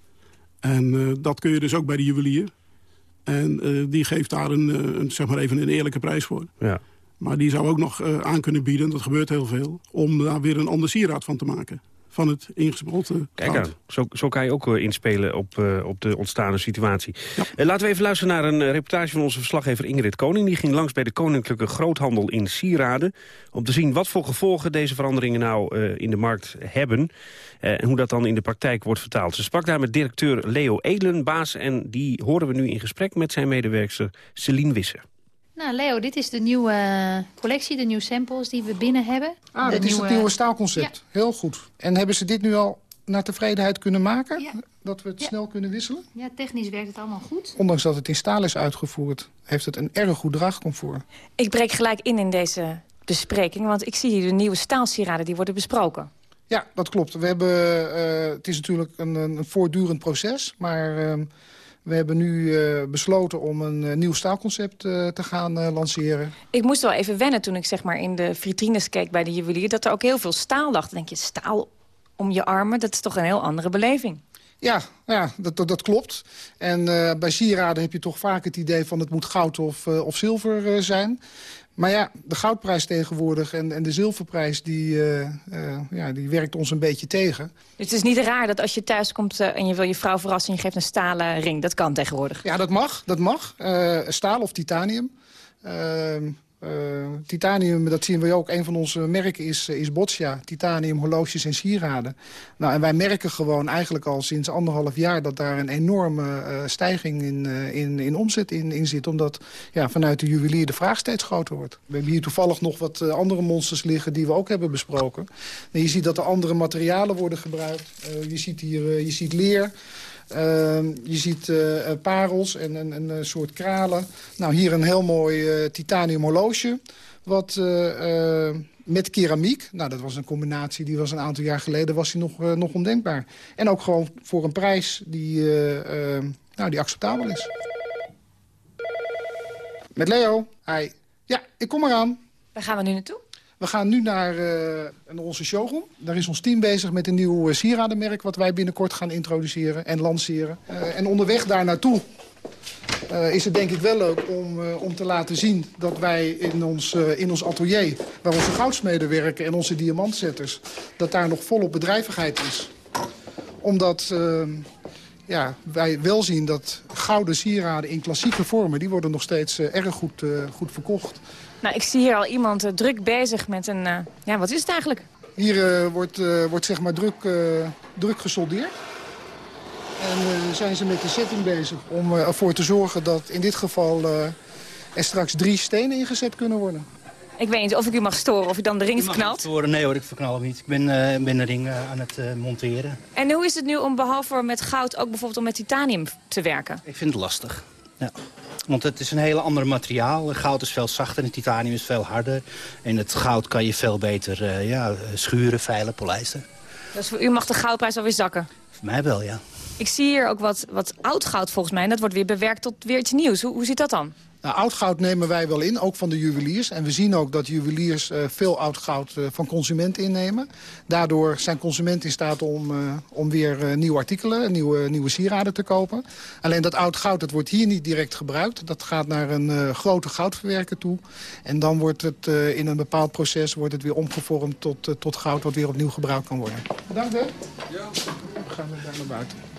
En dat kun je dus ook bij de juwelier. En die geeft daar een, een, zeg maar even een eerlijke prijs voor. Ja. Maar die zou ook nog aan kunnen bieden, dat gebeurt heel veel... om daar weer een ander sieraad van te maken. Van het ingesmolten Kijk aan, zo, zo kan je ook uh, inspelen op, uh, op de ontstaande situatie. Ja. laten we even luisteren naar een reportage van onze verslaggever Ingrid Koning. Die ging langs bij de Koninklijke Groothandel in sieraden... om te zien wat voor gevolgen deze veranderingen nou in de markt hebben... en hoe dat dan in de praktijk wordt vertaald. Ze sprak daar met directeur Leo Edelenbaas... en die horen we nu in gesprek met zijn medewerkster Celine Wisse. Nou, Leo, dit is de nieuwe eh, collectie, de nieuwe samples die we binnen hebben. Ah, dat is het nieuwe staalconcept. Heel goed. En hebben ze dit nu al naar tevredenheid kunnen maken? Ja. Dat we het snel kunnen wisselen? Ja, technisch werkt het allemaal goed. Ondanks dat het in staal is uitgevoerd, heeft het een erg goed draagcomfort. Ik breek gelijk in in deze bespreking, want ik zie hier de nieuwe staalsieraden die worden besproken. Ja, dat klopt. We hebben, uh, het is natuurlijk een, een voortdurend proces, maar... Uh, we hebben nu uh, besloten om een uh, nieuw staalconcept uh, te gaan lanceren. Ik moest wel even wennen toen ik zeg maar in de vitrines keek bij de juwelier... dat er ook heel veel staal lag. Dan denk je, staal om je armen, dat is toch een heel andere beleving. Ja, ja dat, dat, dat klopt. En bij sieraden heb je toch vaak het idee van het moet goud of, of zilver zijn. Maar ja, de goudprijs tegenwoordig en, en de zilverprijs... Die, uh, uh, ja, die werkt ons een beetje tegen. Dus het is niet raar dat als je thuis komt uh, en je wil je vrouw verrassen... en je geeft een stalen ring. Dat kan tegenwoordig. Ja, dat mag. Dat mag. staal of titanium. Uh, titanium, dat zien we ook, een van onze merken is, is Botsja. Titanium, horloges en sieraden. Nou, en wij merken gewoon eigenlijk al sinds anderhalf jaar... dat daar een enorme uh, stijging in, in, in omzet in, in zit. Omdat ja, vanuit de juwelier de vraag steeds groter wordt. We hebben hier toevallig nog wat andere monsters liggen die we ook hebben besproken. En je ziet dat er andere materialen worden gebruikt. je ziet hier je ziet leer... Uh, je ziet uh, parels en een, een, soort kralen. Nou, hier een heel mooi titanium horloge. Wat met keramiek. Nou, dat was een combinatie die was een aantal jaar geleden was die nog, nog ondenkbaar. En ook gewoon voor een prijs die, nou, die acceptabel is. Met Leo. Hi. Ja, ik kom eraan. Waar gaan we nu naartoe? We gaan nu naar, uh, onze showroom. Daar is ons team bezig met een nieuw uh, sieradenmerk... wat wij binnenkort gaan introduceren en lanceren. Uh, en onderweg daar naartoe is het denk ik wel leuk om, om te laten zien... dat wij in ons, in ons atelier, waar onze goudsmeden werken en onze diamantzetters... dat daar nog volop bedrijvigheid is. Omdat ja, wij wel zien dat gouden sieraden in klassieke vormen... die worden nog steeds erg goed, goed verkocht. Nou, ik zie hier al iemand druk bezig met een... ja, wat is het eigenlijk? Hier wordt, wordt zeg maar druk, druk gesoldeerd. En zijn ze met de setting bezig om ervoor te zorgen dat in dit geval er straks drie stenen ingezet kunnen worden. Ik weet niet of ik u mag storen, of u dan de ring verknalt. Storen. Nee hoor, ik verknal hem niet. Ik ben, uh, ben de ring uh, aan het uh, monteren. En hoe is het nu om behalve met goud ook bijvoorbeeld om met titanium te werken? Ik vind het lastig, ja. Want het is een hele andere materiaal. Goud is veel zachter en titanium is veel harder. En het goud kan je veel beter ja, schuren, veilen, polijsten. Dus voor u mag de goudprijs alweer zakken? Voor mij wel, ja. Ik zie hier ook wat, wat oud goud volgens mij. En dat wordt weer bewerkt tot weer iets nieuws. Hoe, hoe zit dat dan? Nou, oud goud nemen wij wel in, ook van de juweliers. En we zien ook dat juweliers uh, veel oud goud uh, van consumenten innemen. Daardoor zijn consumenten in staat om, uh, om weer nieuwe artikelen, nieuwe, nieuwe sieraden te kopen. Alleen dat oud goud, dat wordt hier niet direct gebruikt. Dat gaat naar een grote goudverwerker toe. En dan wordt het in een bepaald proces wordt het weer omgevormd tot, tot goud... wat weer opnieuw gebruikt kan worden. Bedankt hè. Ja. We gaan daar naar buiten.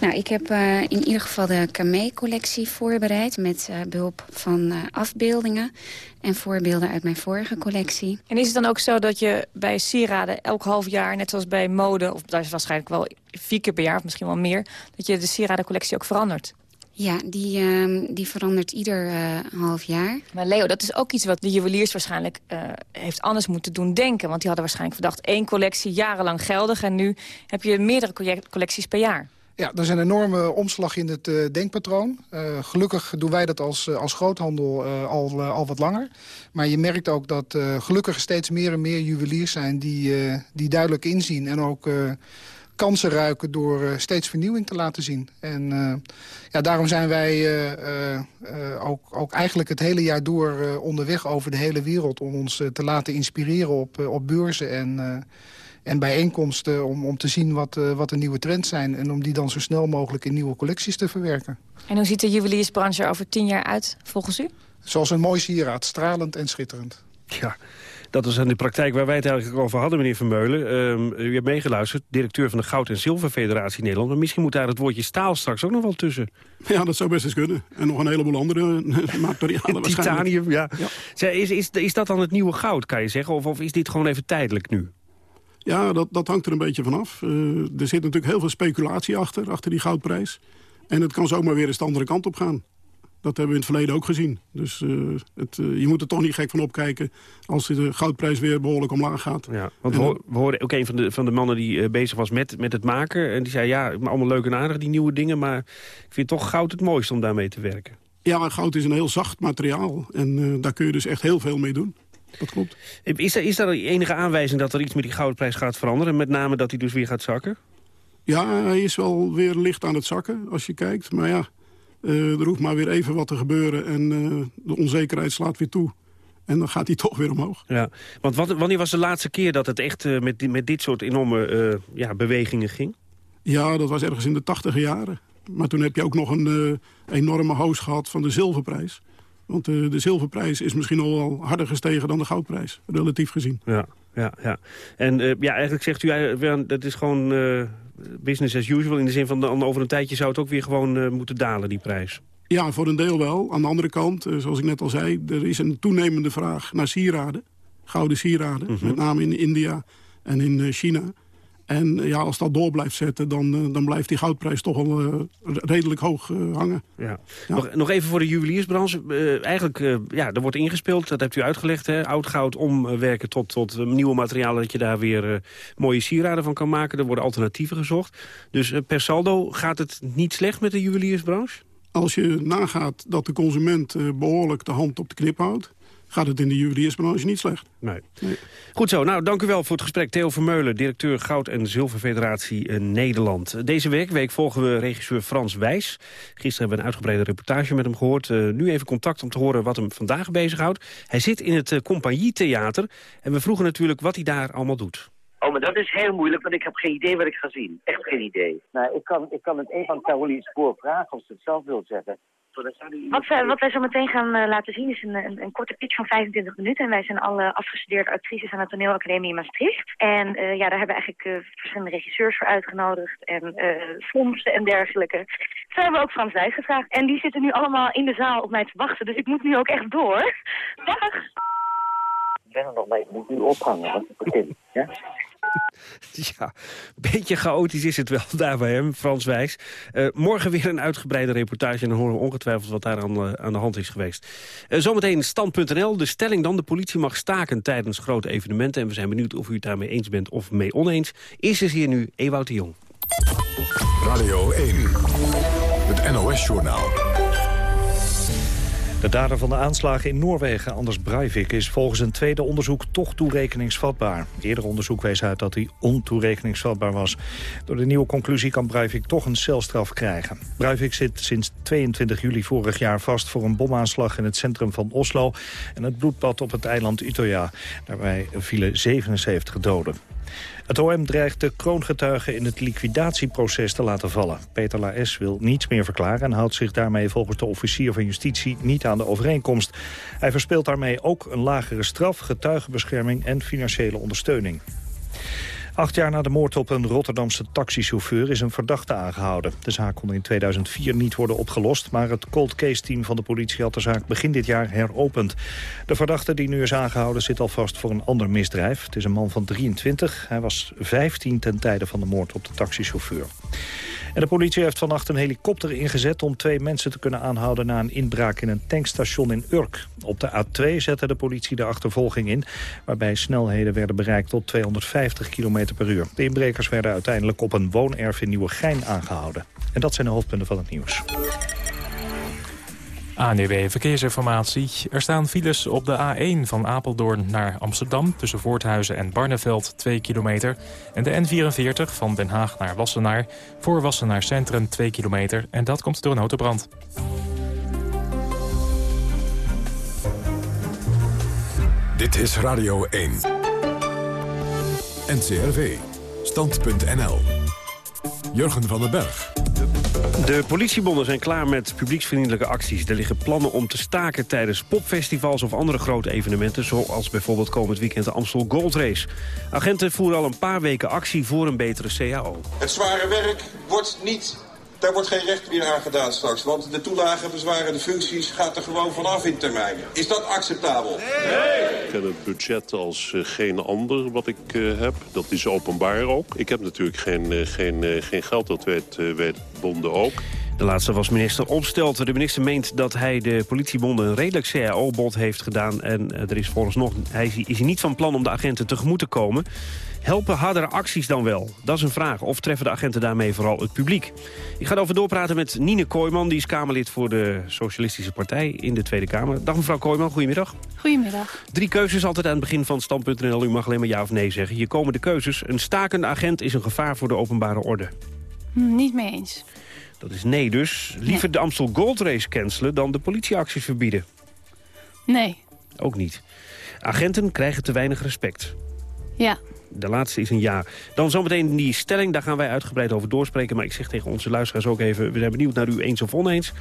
Nou, ik heb uh, in ieder geval de Camé-collectie voorbereid... met uh, behulp van uh, afbeeldingen en voorbeelden uit mijn vorige collectie. En is het dan ook zo dat je bij sieraden elk half jaar... net zoals bij mode, of dat is waarschijnlijk wel vier keer per jaar... of misschien wel meer, dat je de sieradencollectie ook verandert? Ja, die, uh, die verandert ieder uh, half jaar. Maar Leo, dat is ook iets wat de juweliers waarschijnlijk uh, heeft anders moeten doen denken. Want die hadden waarschijnlijk verdacht één collectie jarenlang geldig... en nu heb je meerdere collecties per jaar. Ja, er is een enorme omslag in het uh, denkpatroon. Uh, gelukkig doen wij dat als, uh, als groothandel al, al wat langer. Maar je merkt ook dat gelukkig steeds meer en meer juweliers zijn... die, die duidelijk inzien en ook kansen ruiken door steeds vernieuwing te laten zien. En ja, daarom zijn wij ook, ook eigenlijk het hele jaar door onderweg over de hele wereld... om ons te laten inspireren op, op beurzen en en bijeenkomsten om, om te zien wat, uh, wat de nieuwe trends zijn... en om die dan zo snel mogelijk in nieuwe collecties te verwerken. En hoe ziet de juweliersbranche er over tien jaar uit, volgens u? Zoals een mooi sieraad, stralend en schitterend. Ja, dat is in de praktijk waar wij het eigenlijk over hadden, meneer Vermeulen. Um, u hebt meegeluisterd, directeur van de Goud- en Zilverfederatie Nederland. Maar misschien moet daar het woordje staal straks ook nog wel tussen. Ja, dat zou best eens kunnen. En nog een heleboel andere materialen Titanium, ja. ja. Is, is, is dat dan het nieuwe goud, kan je zeggen? Of, of is dit gewoon even tijdelijk nu? Ja, dat, dat hangt er een beetje vanaf. Uh, er zit natuurlijk heel veel speculatie achter, achter die goudprijs. En het kan zomaar weer eens de andere kant op gaan. Dat hebben we in het verleden ook gezien. Dus uh, het, uh, je moet er toch niet gek van opkijken als de goudprijs weer behoorlijk omlaag gaat. Ja, want we, we hoorden ook een van de, van de mannen die uh, bezig was met, met het maken. En die zei, ja, allemaal leuk en aardig, die nieuwe dingen. Maar ik vind toch goud het mooiste om daarmee te werken. Ja, goud is een heel zacht materiaal. En daar kun je dus echt heel veel mee doen dat klopt. Is er, is er enige aanwijzing dat er iets met die goudprijs gaat veranderen? Met name dat hij dus weer gaat zakken? Ja, hij is wel weer licht aan het zakken als je kijkt. Maar ja, uh, er hoeft maar weer even wat te gebeuren en uh, de onzekerheid slaat weer toe. En dan gaat hij toch weer omhoog. Ja, want wat, wanneer was de laatste keer dat het echt uh, met, met dit soort enorme ja, bewegingen ging? Ja, dat was ergens in de tachtige jaren. Maar toen heb je ook nog een enorme hoos gehad van de zilverprijs. Want de, de zilverprijs is misschien al wel harder gestegen dan de goudprijs, relatief gezien. Ja, ja, ja. En uh, ja, eigenlijk zegt u, dat is gewoon uh, business as usual... in de zin van over een tijdje zou het ook weer gewoon moeten dalen, die prijs. Ja, voor een deel wel. Aan de andere kant, zoals ik net al zei... er is een toenemende vraag naar sieraden, gouden sieraden. Mhm. Met name in India en in China. En ja, als dat door blijft zetten, dan, uh, dan blijft die goudprijs toch wel uh, redelijk hoog uh, hangen. Ja. ja. Nog, nog, even voor de juweliersbranche. eigenlijk, ja, er wordt ingespeeld, dat hebt u uitgelegd. Hè? Oud goud omwerken tot, tot nieuwe materialen... dat je daar weer mooie sieraden van kan maken. Er worden alternatieven gezocht. Dus per saldo gaat het niet slecht met de juweliersbranche? Als je nagaat dat de consument behoorlijk de hand op de knip houdt gaat het in de juweliersbranche niet slecht. Nee. nee. Goed zo, nou dank u wel voor het gesprek. Theo Vermeulen, directeur Goud- en Zilverfederatie in Nederland. Deze week, week volgen we regisseur Frans Wijs. Gisteren hebben we een uitgebreide reportage met hem gehoord. Uh, nu even contact om te horen wat hem vandaag bezighoudt. Hij zit in het uh, Compagnietheater en we vroegen natuurlijk wat hij daar allemaal doet. Oh, maar dat is heel moeilijk, want ik heb geen idee wat ik ga zien. Echt geen idee. Nou, ik kan, ik kan het een van Caroline's voor vragen, als ze het zelf wil zeggen. Wat, uh, wat wij zo meteen gaan uh, laten zien is een, een, een, korte pitch van 25 minuten. En wij zijn alle afgestudeerde actrices aan de toneelacademie in Maastricht. En uh, ja, daar hebben we eigenlijk verschillende regisseurs voor uitgenodigd. En fondsen en dergelijke. Zo hebben we ook Frans Wijs gevraagd. En die zitten nu allemaal in de zaal op mij te wachten. Dus ik moet nu ook echt door. Dag! Ik ben er nog mee. Ik moet nu ophangen, want ik begin. Ja? Ja, een beetje chaotisch is het wel daar bij hem, Frans Wijs. Uh, morgen weer een uitgebreide reportage en dan horen we ongetwijfeld wat daar aan, aan de hand is geweest. Uh, zometeen stand.nl, de stelling dan. De politie mag staken tijdens grote evenementen. En we zijn benieuwd of u het daarmee eens bent of mee oneens. Eerst is hier nu Ewout de Jong. Radio 1, het NOS-journaal. De dader van de aanslagen in Noorwegen, Anders Breivik... is volgens een tweede onderzoek toch toerekeningsvatbaar. Eerder onderzoek wees uit dat hij ontoerekeningsvatbaar was. Door de nieuwe conclusie kan Breivik toch een celstraf krijgen. Breivik zit sinds 22 juli vorig jaar vast voor een bomaanslag... in het centrum van Oslo en het bloedbad op het eiland Utøya. Daarbij vielen 77 doden. Het OM dreigt de kroongetuigen in het liquidatieproces te laten vallen. Peter Laes wil niets meer verklaren en houdt zich daarmee volgens de officier van justitie niet aan de overeenkomst. Hij verspeelt daarmee ook een lagere straf, getuigenbescherming en financiële ondersteuning. Acht jaar na de moord op een Rotterdamse taxichauffeur is een verdachte aangehouden. De zaak kon in 2004 niet worden opgelost, maar het cold case team van de politie had de zaak begin dit jaar heropend. De verdachte die nu is aangehouden zit alvast voor een ander misdrijf. Het is een man van 23. Hij was 15 ten tijde van de moord op de taxichauffeur. De politie heeft vannacht een helikopter ingezet om twee mensen te kunnen aanhouden na een inbraak in een tankstation in Urk. Op de A2 zette de politie de achtervolging in, waarbij snelheden werden bereikt tot 250 km per uur. De inbrekers werden uiteindelijk op een woonerf in Nieuwegein aangehouden. En dat zijn de hoofdpunten van het nieuws. ANDW Verkeersinformatie. Er staan files op de A1 van Apeldoorn naar Amsterdam... tussen Voorthuizen en Barneveld 2 kilometer. En de N44 van Den Haag naar Wassenaar... voor Wassenaar Centrum 2 kilometer. En dat komt door een autobrand. Dit is Radio 1. NCRV. Stand.nl. Jurgen van den Berg. De politiebonden zijn klaar met publieksvriendelijke acties. Er liggen plannen om te staken tijdens popfestivals of andere grote evenementen... zoals bijvoorbeeld komend weekend de Amstel Gold Race. Agenten voeren al een paar weken actie voor een betere CAO. Het zware werk wordt niet daar wordt geen recht meer aan gedaan straks. Want de toelagen bezwaren de functies gaat er gewoon vanaf in termijnen. Is dat acceptabel? Nee! Ik ken het budget als uh, geen ander wat ik uh, heb. Dat is openbaar ook. Ik heb natuurlijk geen, uh, geen, geen geld, dat weet, weet bonden ook. De laatste was minister Opstelten. De minister meent dat hij de politiebonden een redelijk CAO-bod heeft gedaan. En er is volgens nog, hij is hij niet van plan om de agenten tegemoet te komen. Helpen hardere acties dan wel? Dat is een vraag. Of treffen de agenten daarmee vooral het publiek? Ik ga erover doorpraten met Nine Kooijman. Die is Kamerlid voor de Socialistische Partij in de Tweede Kamer. Dag mevrouw Kooijman, goedemiddag. Goedemiddag. Drie keuzes altijd aan het begin van stand.nl. U mag alleen maar ja of nee zeggen. Hier komen de keuzes. Een stakende agent is een gevaar voor de openbare orde. Niet mee eens. Dat is nee dus. Liever de Amstel Gold Race cancelen dan de politieacties verbieden. Nee. Ook niet. Agenten krijgen te weinig respect. Ja. De laatste is een ja. Dan zometeen die stelling, daar gaan wij uitgebreid over doorspreken. Maar ik zeg tegen onze luisteraars ook even... we zijn benieuwd naar u eens of oneens.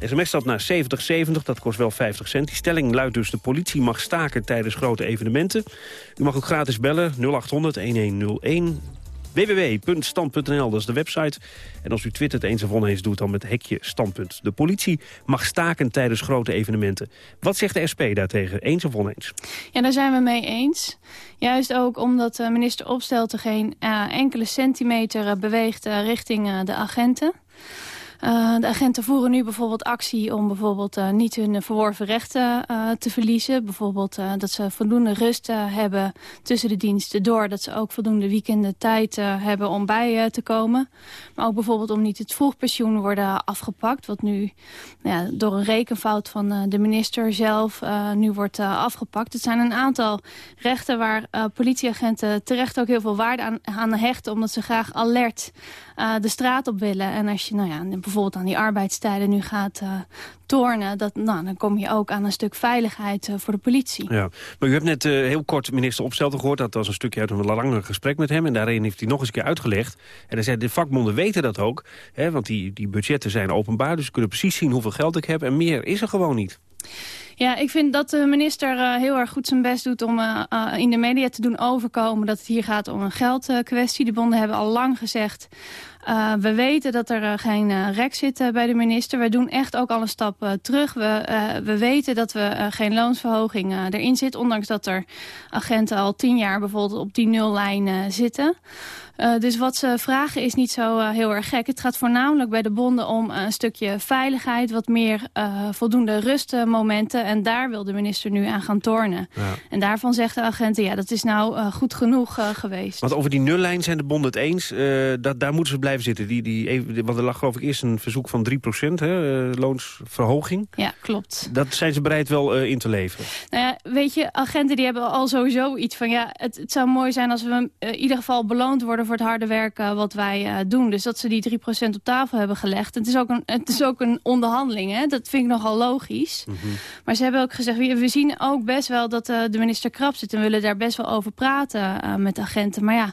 SMS staat naar 7070, dat kost wel 50 cent. Die stelling luidt dus... de politie mag staken tijdens grote evenementen. U mag ook gratis bellen, 0800-1101 www.stand.nl, dat is de website. En als u twittert eens of oneens doet, dan met hekje standpunt. De politie mag staken tijdens grote evenementen. Wat zegt de SP daartegen, eens of oneens? Ja, daar zijn we mee eens. Juist ook omdat minister Opstelten geen uh, enkele centimeter uh, beweegt richting de agenten. Uh, de agenten voeren nu bijvoorbeeld actie om bijvoorbeeld uh, niet hun verworven rechten uh, te verliezen. Bijvoorbeeld dat ze voldoende rust hebben tussen de diensten door. Dat ze ook voldoende weekenden tijd hebben om bij te komen. Maar ook bijvoorbeeld om niet het vroegpensioen worden afgepakt. Wat nu ja, door een rekenfout van de minister zelf nu wordt afgepakt. Het zijn een aantal rechten waar politieagenten terecht ook heel veel waarde aan, aan hechten. Omdat ze graag alert de straat op willen. En als je nou ja, bijvoorbeeld aan die arbeidstijden nu gaat tornen... Dat, nou, dan kom je ook aan een stuk veiligheid voor de politie. Ja. Maar u hebt net heel kort minister Opstelten gehoord. Dat was een stukje uit een langer gesprek met hem. En daarin heeft hij nog eens een keer uitgelegd. En hij zei, de vakbonden weten dat ook. Hè, want die, die budgetten zijn openbaar. Dus ze kunnen precies zien hoeveel geld ik heb. En meer is er gewoon niet. Ja, ik vind dat de minister heel erg goed zijn best doet om uh, uh, in de media te doen overkomen dat het hier gaat om een geldkwestie. De bonden hebben al lang gezegd, we weten dat er geen rek zit bij de minister. We doen echt ook al een stap terug. We, we weten dat we geen loonsverhoging erin zit, ondanks dat er agenten al tien jaar bijvoorbeeld op die nullijn zitten. Uh, dus wat ze vragen is niet zo uh, heel erg gek. Het gaat voornamelijk bij de bonden om een stukje veiligheid... wat meer voldoende rustmomenten. En daar wil de minister nu aan gaan tornen. Ja. En daarvan zegt de agenten, ja, dat is nou goed genoeg geweest. Want over die nullijn zijn de bonden het eens. dat, daar moeten ze blijven zitten. Die, die, want er lag geloof ik eerst een verzoek van 3 procent, loonsverhoging. Ja, klopt. Dat zijn ze bereid wel in te leveren. Nou ja, weet je, agenten die hebben al sowieso iets van... ja, het, het zou mooi zijn als we in ieder geval beloond worden voor het harde werk wat wij doen. Dus dat ze die 3% op tafel hebben gelegd. Het is ook een, het is ook een onderhandeling, hè? dat vind ik nogal logisch. Mm -hmm. Maar ze hebben ook gezegd, we, we zien ook best wel dat de minister krap zit... en willen daar best wel over praten met agenten. Maar ja,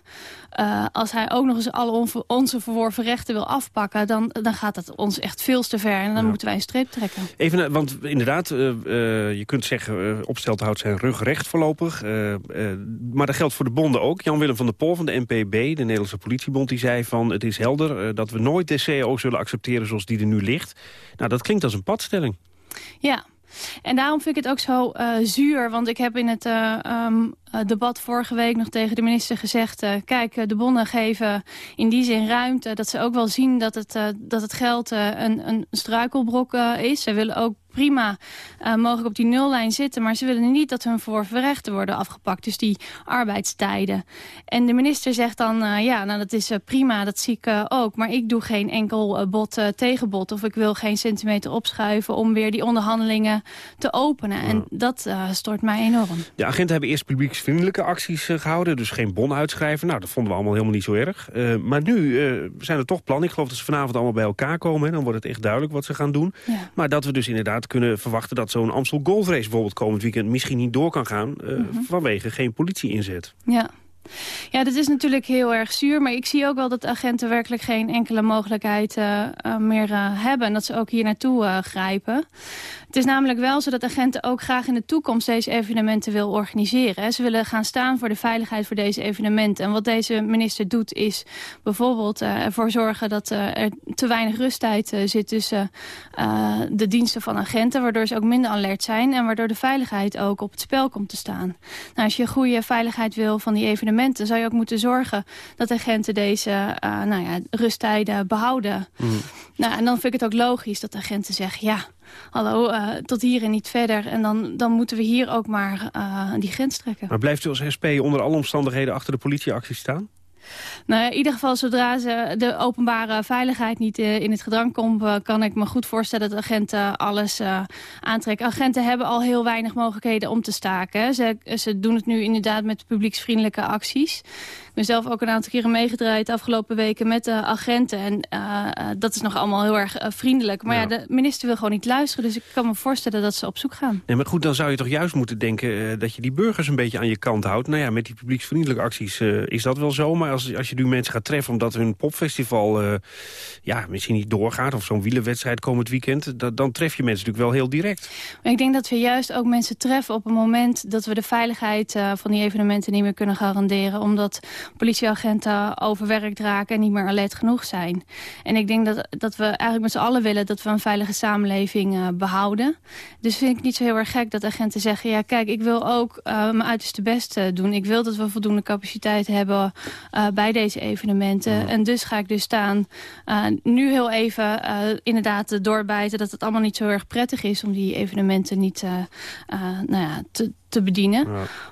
als hij ook nog eens alle onze verworven rechten wil afpakken... Dan, dan gaat dat ons echt veel te ver en dan ja. moeten wij een streep trekken. Even, want inderdaad, uh, uh, je kunt zeggen... Uh, opstelt houdt zijn rug recht voorlopig. maar dat geldt voor de bonden ook. Jan-Willem van der Pol van de NPB, de Nederlandse politiebond... die zei van het is helder dat we nooit de CAO zullen accepteren zoals die er nu ligt. Nou, dat klinkt als een padstelling. Ja, en daarom vind ik het ook zo uh, zuur. Want ik heb in het uh, um, debat vorige week nog tegen de minister gezegd... Uh, kijk, de bonden geven in die zin ruimte. Dat ze ook wel zien dat het, dat het geld een, een struikelbrok is. Ze willen ook prima uh, mogelijk op die nullijn zitten. Maar ze willen niet dat hun voorverrechten worden afgepakt. Dus die arbeidstijden. En de minister zegt dan, uh, ja, nou dat is uh, prima, dat zie ik ook. Maar ik doe geen enkel bot tegenbot. Of ik wil geen centimeter opschuiven om weer die onderhandelingen te openen. En dat stoort mij enorm. De agenten hebben eerst acties gehouden. Dus geen bon uitschrijven. Nou, dat vonden we allemaal helemaal niet zo erg. maar nu zijn er toch plannen. Ik geloof dat ze vanavond allemaal bij elkaar komen. Hè. Dan wordt het echt duidelijk wat ze gaan doen. Ja. Maar dat we dus inderdaad kunnen verwachten dat zo'n Amstel Golfrace bijvoorbeeld komend weekend misschien niet door kan gaan uh, mm -hmm. vanwege geen politie-inzet. Ja. Ja, dat is natuurlijk heel erg zuur. Maar ik zie ook wel dat agenten werkelijk geen enkele mogelijkheid uh, meer uh, hebben. En dat ze ook hier naartoe grijpen. Het is namelijk wel zo dat agenten ook graag in de toekomst deze evenementen wil organiseren. Ze willen gaan staan voor de veiligheid voor deze evenementen. En wat deze minister doet is bijvoorbeeld ervoor zorgen dat er te weinig rusttijd zit tussen de diensten van agenten. Waardoor ze ook minder alert zijn en waardoor de veiligheid ook op het spel komt te staan. Nou, als je goede veiligheid wil van die evenementen, zou je ook moeten zorgen dat agenten deze nou ja, rusttijden behouden. Mm. Nou, en dan vind ik het ook logisch dat agenten zeggen, ja, hallo, uh, tot hier en niet verder. En dan, dan moeten we hier ook maar uh, die grens trekken. Maar blijft u als SP onder alle omstandigheden achter de politieactie staan? Nou, in ieder geval, zodra ze de openbare veiligheid niet uh, in het gedrang komt... Kan ik me goed voorstellen dat agenten alles uh, aantrekken. Agenten hebben al heel weinig mogelijkheden om te staken. Ze, ze doen het nu inderdaad met publieksvriendelijke acties. Ik ben zelf ook een aantal keren meegedraaid de afgelopen weken met de agenten. En dat is nog allemaal heel erg vriendelijk. Maar ja. ja. de minister wil gewoon niet luisteren. Dus ik kan me voorstellen dat ze op zoek gaan. Nee, maar goed, dan zou je toch juist moeten denken... dat je die burgers een beetje aan je kant houdt. Nou ja, met die publieksvriendelijke acties is dat wel zo. Maar als, als je nu mensen gaat treffen omdat hun popfestival ja, misschien niet doorgaat... of zo'n wielerwedstrijd komend weekend, dat, dan tref je mensen natuurlijk wel heel direct. Maar ik denk dat we juist ook mensen treffen op een moment... dat we de veiligheid van die evenementen niet meer kunnen garanderen... omdat politieagenten overwerkt raken en niet meer alert genoeg zijn. En ik denk dat, dat we eigenlijk met z'n allen willen... dat we een veilige samenleving uh, behouden. Dus vind ik niet zo heel erg gek dat agenten zeggen... ja, kijk, ik wil ook mijn uiterste best doen. Ik wil dat we voldoende capaciteit hebben bij deze evenementen. En dus ga ik dus staan. Nu heel even inderdaad doorbijten dat het allemaal niet zo erg prettig is... om die evenementen niet nou ja, te, te bedienen.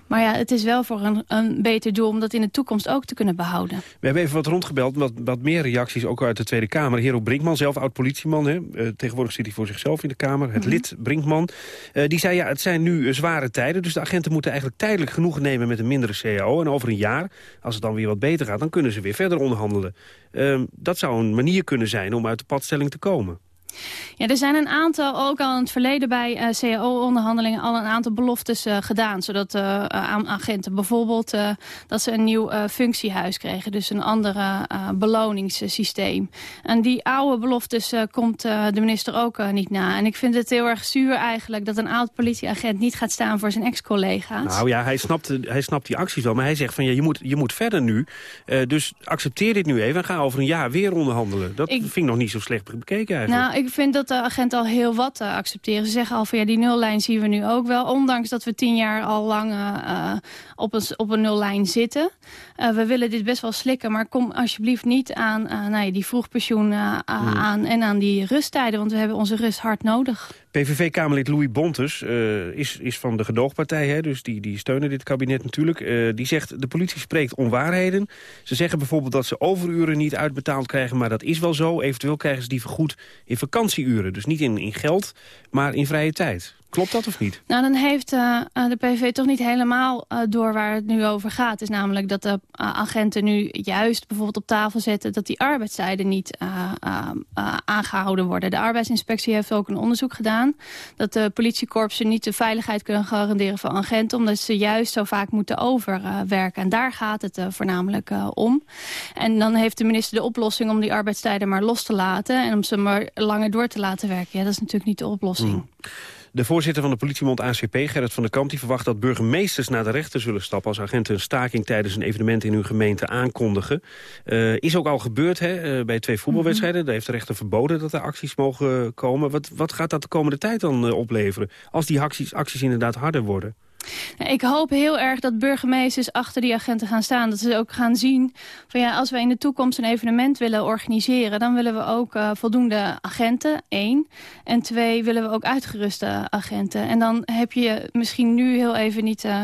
Maar ja, het is wel voor een, een beter doel om dat in de toekomst ook te kunnen behouden. We hebben even wat rondgebeld, wat, wat meer reacties ook uit de Tweede Kamer. Hero Brinkman, zelf oud-politieman, hè? Uh, tegenwoordig zit hij voor zichzelf in de Kamer. Het mhm. lid Brinkman, uh, die zei ja, het zijn nu zware tijden... dus de agenten moeten eigenlijk tijdelijk genoegen nemen met een mindere CAO. En over een jaar, als het dan weer wat beter gaat, dan kunnen ze weer verder onderhandelen. Uh, dat zou een manier kunnen zijn om uit de padstelling te komen. Ja, er zijn een aantal, ook al in het verleden bij uh, cao-onderhandelingen... al een aantal beloftes uh, gedaan, zodat uh, agenten bijvoorbeeld... dat ze een nieuw functiehuis kregen, dus een andere beloningssysteem. En die oude beloftes komt de minister ook niet na. En ik vind het heel erg zuur eigenlijk dat een oud-politieagent... niet gaat staan voor zijn ex-collega's. Nou ja, hij snapt, hij snapt die acties wel, maar hij zegt van... ja, je moet, je moet verder nu, dus accepteer dit nu even... en ga over een jaar weer onderhandelen. Dat vind ik nog niet zo slecht bekeken eigenlijk. Nou, ik vind dat de agenten al heel wat uh, accepteren. Ze zeggen al van ja, die nullijn zien we nu ook wel. Ondanks dat we tien jaar al lang uh, op, een, op een nullijn zitten. Uh, we willen dit best wel slikken, maar kom alsjeblieft niet aan nou ja, die vroegpensioen mm. aan en aan die rusttijden. Want we hebben onze rust hard nodig. PVV-Kamerlid Louis Bontes uh, is, is van de gedoogpartij, hè, dus die, die steunen dit kabinet natuurlijk. Uh, die zegt, de politie spreekt onwaarheden. Ze zeggen bijvoorbeeld dat ze overuren niet uitbetaald krijgen, maar dat is wel zo. Eventueel krijgen ze die vergoed in vakantieuren. Dus niet in, in geld, maar in vrije tijd. Klopt dat of niet? Nou, dan heeft uh, de PV toch niet helemaal uh, door waar het nu over gaat. is namelijk dat de uh, agenten nu juist bijvoorbeeld op tafel zetten... dat die arbeidstijden niet aangehouden worden. De arbeidsinspectie heeft ook een onderzoek gedaan... dat de politiekorpsen niet de veiligheid kunnen garanderen van agenten... omdat ze juist zo vaak moeten overwerken. En daar gaat het voornamelijk om. En dan heeft de minister de oplossing om die arbeidstijden maar los te laten... en om ze maar langer door te laten werken. Ja, dat is natuurlijk niet de oplossing. Mm. De voorzitter van de politiemond ACP, Gerrit van der Kamp... die verwacht dat burgemeesters naar de rechter zullen stappen... als agenten een staking tijdens een evenement in hun gemeente aankondigen. Uh, is ook al gebeurd hè, uh, bij twee voetbalwedstrijden. Mm Daar heeft de rechter verboden dat er acties mogen komen. Wat, wat gaat dat de komende tijd dan uh, opleveren... als die acties, acties inderdaad harder worden? Ik hoop heel erg dat burgemeesters achter die agenten gaan staan. Dat ze ook gaan zien van ja, als we in de toekomst een evenement willen organiseren... dan willen we ook uh, voldoende agenten, één. En twee, willen we ook uitgeruste agenten. En dan heb je misschien nu heel even niet uh,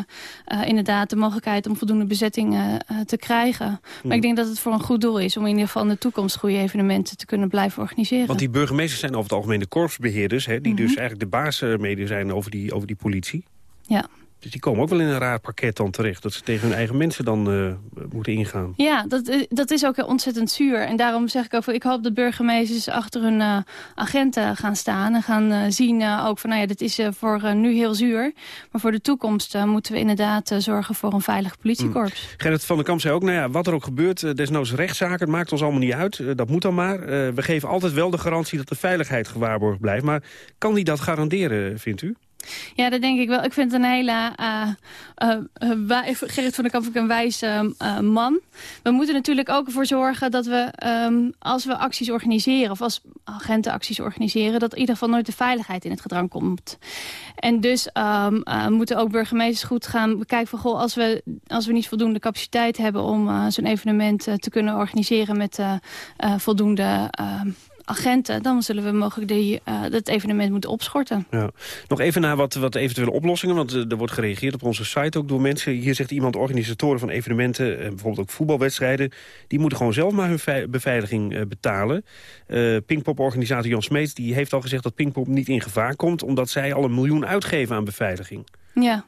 uh, inderdaad de mogelijkheid... om voldoende bezetting te krijgen. Maar hmm. ik denk dat het voor een goed doel is... om in ieder geval in de toekomst goede evenementen te kunnen blijven organiseren. Want die burgemeesters zijn over het algemeen de korpsbeheerders... Hè, die mm -hmm. dus eigenlijk de baas mede zijn over die, over die politie. Ja. Dus die komen ook wel in een raar pakket dan terecht. Dat ze tegen hun eigen mensen dan uh, moeten ingaan. Ja, dat, eh, dat is ook ontzettend zuur. En daarom zeg ik ook, ik hoop dat burgemeesters achter hun uh, agenten gaan staan. En gaan uh, zien ook van, nou ja, dit is voor nu heel zuur. Maar voor de toekomst moeten we inderdaad zorgen voor een veilig politiekorps. Mm. Gerrit van den Kamp zei ook, nou ja, wat er ook gebeurt, desnoods rechtszaken. Het maakt ons allemaal niet uit. dat moet dan maar. we geven altijd wel de garantie dat de veiligheid gewaarborgd blijft. Maar kan die dat garanderen, vindt u? Ja, dat denk ik wel. Ik vind een hele... Uh, uh, Gerrit van der Kamp een wijze man. We moeten natuurlijk ook ervoor zorgen dat we... Um, als we acties organiseren, of als agenten acties organiseren... dat in ieder geval nooit de veiligheid in het gedrang komt. En dus um, moeten ook burgemeesters goed gaan bekijken van... Goh, als, we, als we niet voldoende capaciteit hebben om zo'n evenement te kunnen organiseren... met voldoende ehm, agenten... dan zullen we mogelijk die, uh, dat evenement moeten opschorten. Ja. Nog even naar wat, wat eventuele oplossingen, want uh, er wordt gereageerd op onze site ook door mensen. Hier zegt iemand, organisatoren van evenementen, uh, bijvoorbeeld ook voetbalwedstrijden... die moeten gewoon zelf maar hun beveiliging betalen. Pinkpop-organisator Jan Smeets die heeft al gezegd dat Pinkpop niet in gevaar komt... omdat zij al een miljoen uitgeven aan beveiliging. Ja.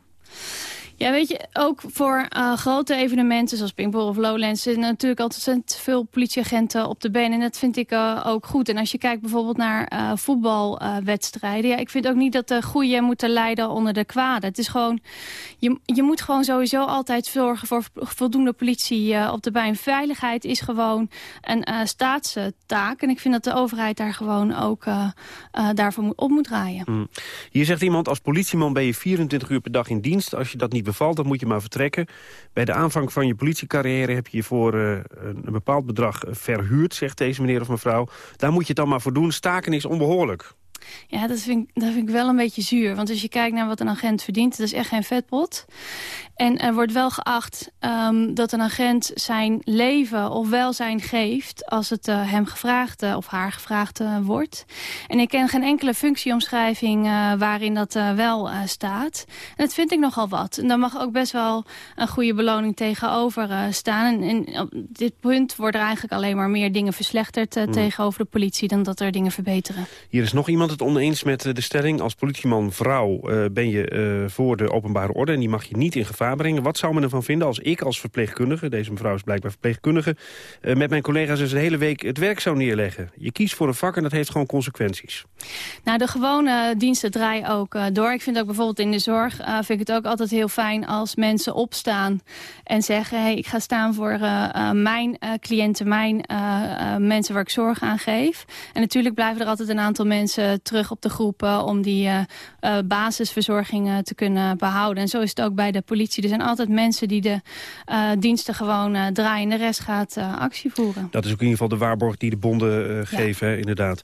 Ja, weet je, ook voor uh, grote evenementen zoals Pinkpop of Lowlands... zijn natuurlijk altijd veel politieagenten op de been. En dat vind ik uh, ook goed. En als je kijkt bijvoorbeeld naar uh, voetbalwedstrijden... ja, ik vind ook niet dat de goede moeten leiden onder de kwade. Het is gewoon... Je, je moet gewoon sowieso altijd zorgen voor voldoende politie op de been. Veiligheid is gewoon een staatstaak. En ik vind dat de overheid daar gewoon ook daarvoor op moet draaien. Mm. Hier zegt iemand, als politieman ben je 24 uur per dag in dienst. Als je dat niet bevalt, dan moet je maar vertrekken. Bij de aanvang van je politiecarrière heb je je voor uh, een bepaald bedrag verhuurd, zegt deze meneer of mevrouw. Daar moet je het dan maar voor doen. Staken is onbehoorlijk. Ja, dat vind, ik, dat vind ik wel een beetje zuur. Want als je kijkt naar wat een agent verdient, dat is echt geen vetpot. En er wordt wel geacht um, dat een agent zijn leven of welzijn geeft... als het uh, hem gevraagd uh, of haar gevraagd uh, wordt. En ik ken geen enkele functieomschrijving waarin dat wel staat. En dat vind ik nogal wat. En daar mag ook best wel een goede beloning tegenover staan. En, en, op dit punt worden er eigenlijk alleen maar meer dingen verslechterd... Hmm. tegenover de politie dan dat er dingen verbeteren. Hier is nog iemand het oneens met de stelling. Als politieman vrouw ben je voor de openbare orde... en die mag je niet in gevaar brengen. Wat zou men ervan vinden als ik als verpleegkundige... deze mevrouw is blijkbaar verpleegkundige... Met mijn collega's dus de hele week het werk zou neerleggen? Je kiest voor een vak en dat heeft gewoon consequenties. Nou, de gewone diensten draaien ook door. Ik vind ook bijvoorbeeld in de zorg... Vind ik het ook altijd heel fijn als mensen opstaan... en zeggen, hey, ik ga staan voor mijn cliënten... mijn mensen waar ik zorg aan geef. En natuurlijk blijven er altijd een aantal mensen terug op de groepen... om die basisverzorging te kunnen behouden. En zo is het ook bij de politie er zijn altijd mensen die de uh, diensten gewoon uh, draaien. De rest gaat uh, actie voeren. Dat is ook in ieder geval de waarborg die de bonden geven, hè, inderdaad.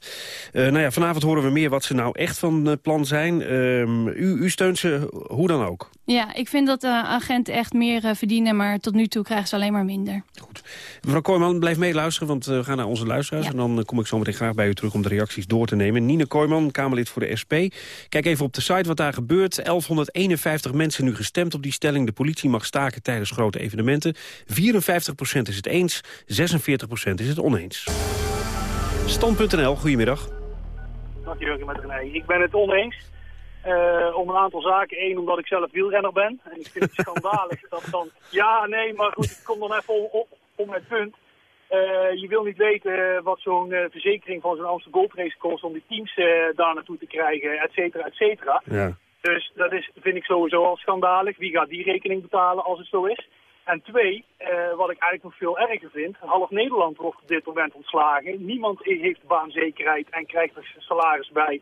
nou ja, vanavond horen we meer wat ze nou echt van plan zijn. Ehm, u, u steunt ze hoe dan ook? Ja, ik vind dat de agenten echt meer verdienen, maar tot nu toe krijgen ze alleen maar minder. Goed. Mevrouw Kooijman, blijf meeluisteren, want we gaan naar onze luisteraars. En dan kom ik zo meteen graag bij u terug om de reacties door te nemen. Nine Kooijman, Kamerlid voor de SP. Kijk even op de site wat daar gebeurt. 1151 mensen nu gestemd op die stelling de politie mag staken tijdens grote evenementen. 54% is het eens, 46% is het oneens. Stand.nl, goedemiddag. Dag Jurgen met René. Ik ben het oneens. Uh, om een aantal zaken. Eén, omdat ik zelf wielrenner ben. En ik vind het schandalig dat dan... Ja, nee, maar goed, ik kom dan even om, om, om het punt. Uh, je wil niet weten wat zo'n uh, verzekering van zo'n Amsterdam Gold Race kost... om die teams daar naartoe te krijgen, et cetera, et cetera. Ja. Dus dat is, vind ik sowieso al schandalig. Wie gaat die rekening betalen als het zo is? En twee, uh, wat ik eigenlijk nog veel erger vind, half Nederland wordt op dit moment ontslagen. Niemand heeft baanzekerheid en krijgt er salaris bij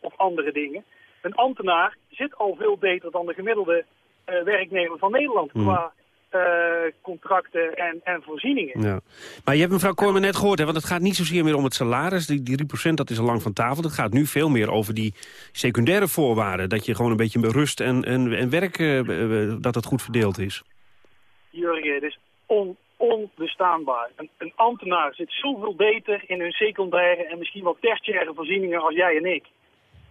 of andere dingen. Een ambtenaar zit al veel beter dan de gemiddelde uh, werknemer van Nederland mm. qua uh, contracten en, en voorzieningen. Ja. Maar je hebt mevrouw Kormen net gehoord, hè, want het gaat niet zozeer meer om het salaris. Die, die 3% dat is al lang van tafel. Het gaat nu veel meer over die secundaire voorwaarden. Dat je gewoon een beetje rust en, en, en werk, uh, dat het goed verdeeld is. Jurgen, het is on, onbestaanbaar. Een, een ambtenaar zit zoveel beter in hun secundaire en misschien wel tertiaire voorzieningen als jij en ik.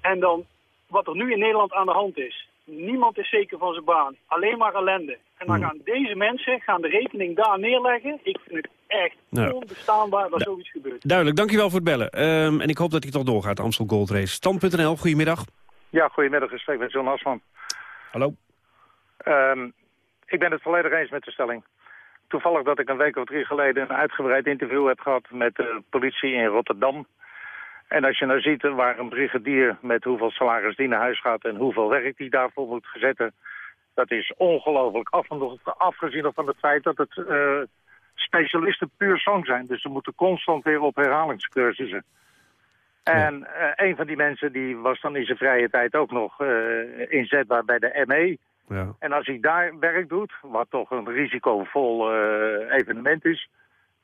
En dan wat er nu in Nederland aan de hand is. Niemand is zeker van zijn baan. Alleen maar ellende. En dan hmm. gaan deze mensen gaan de rekening daar neerleggen. Ik vind het echt onbestaanbaar dat zoiets gebeurt. Duidelijk, dankjewel voor het bellen. Um, en ik hoop dat hij toch doorgaat, Amstel Gold Race. Stand.nl, goedemiddag. Ja, goedemiddag. Ik spreek met John Asman. Hallo. Um, ik ben het volledig eens met de stelling. Toevallig dat ik een week of drie geleden een uitgebreid interview heb gehad met de politie in Rotterdam. En als je nou ziet waar een brigadier met hoeveel salaris die naar huis gaat... en hoeveel werk die daarvoor moet verzetten... dat is ongelooflijk. Afgezien van het feit dat het uh, specialisten puur zang zijn. Dus ze moeten constant weer op herhalingscursussen. En uh, een van die mensen die was dan in zijn vrije tijd ook nog uh, inzetbaar bij de ME. Ja. En als hij daar werk doet, wat toch een risicovol evenement is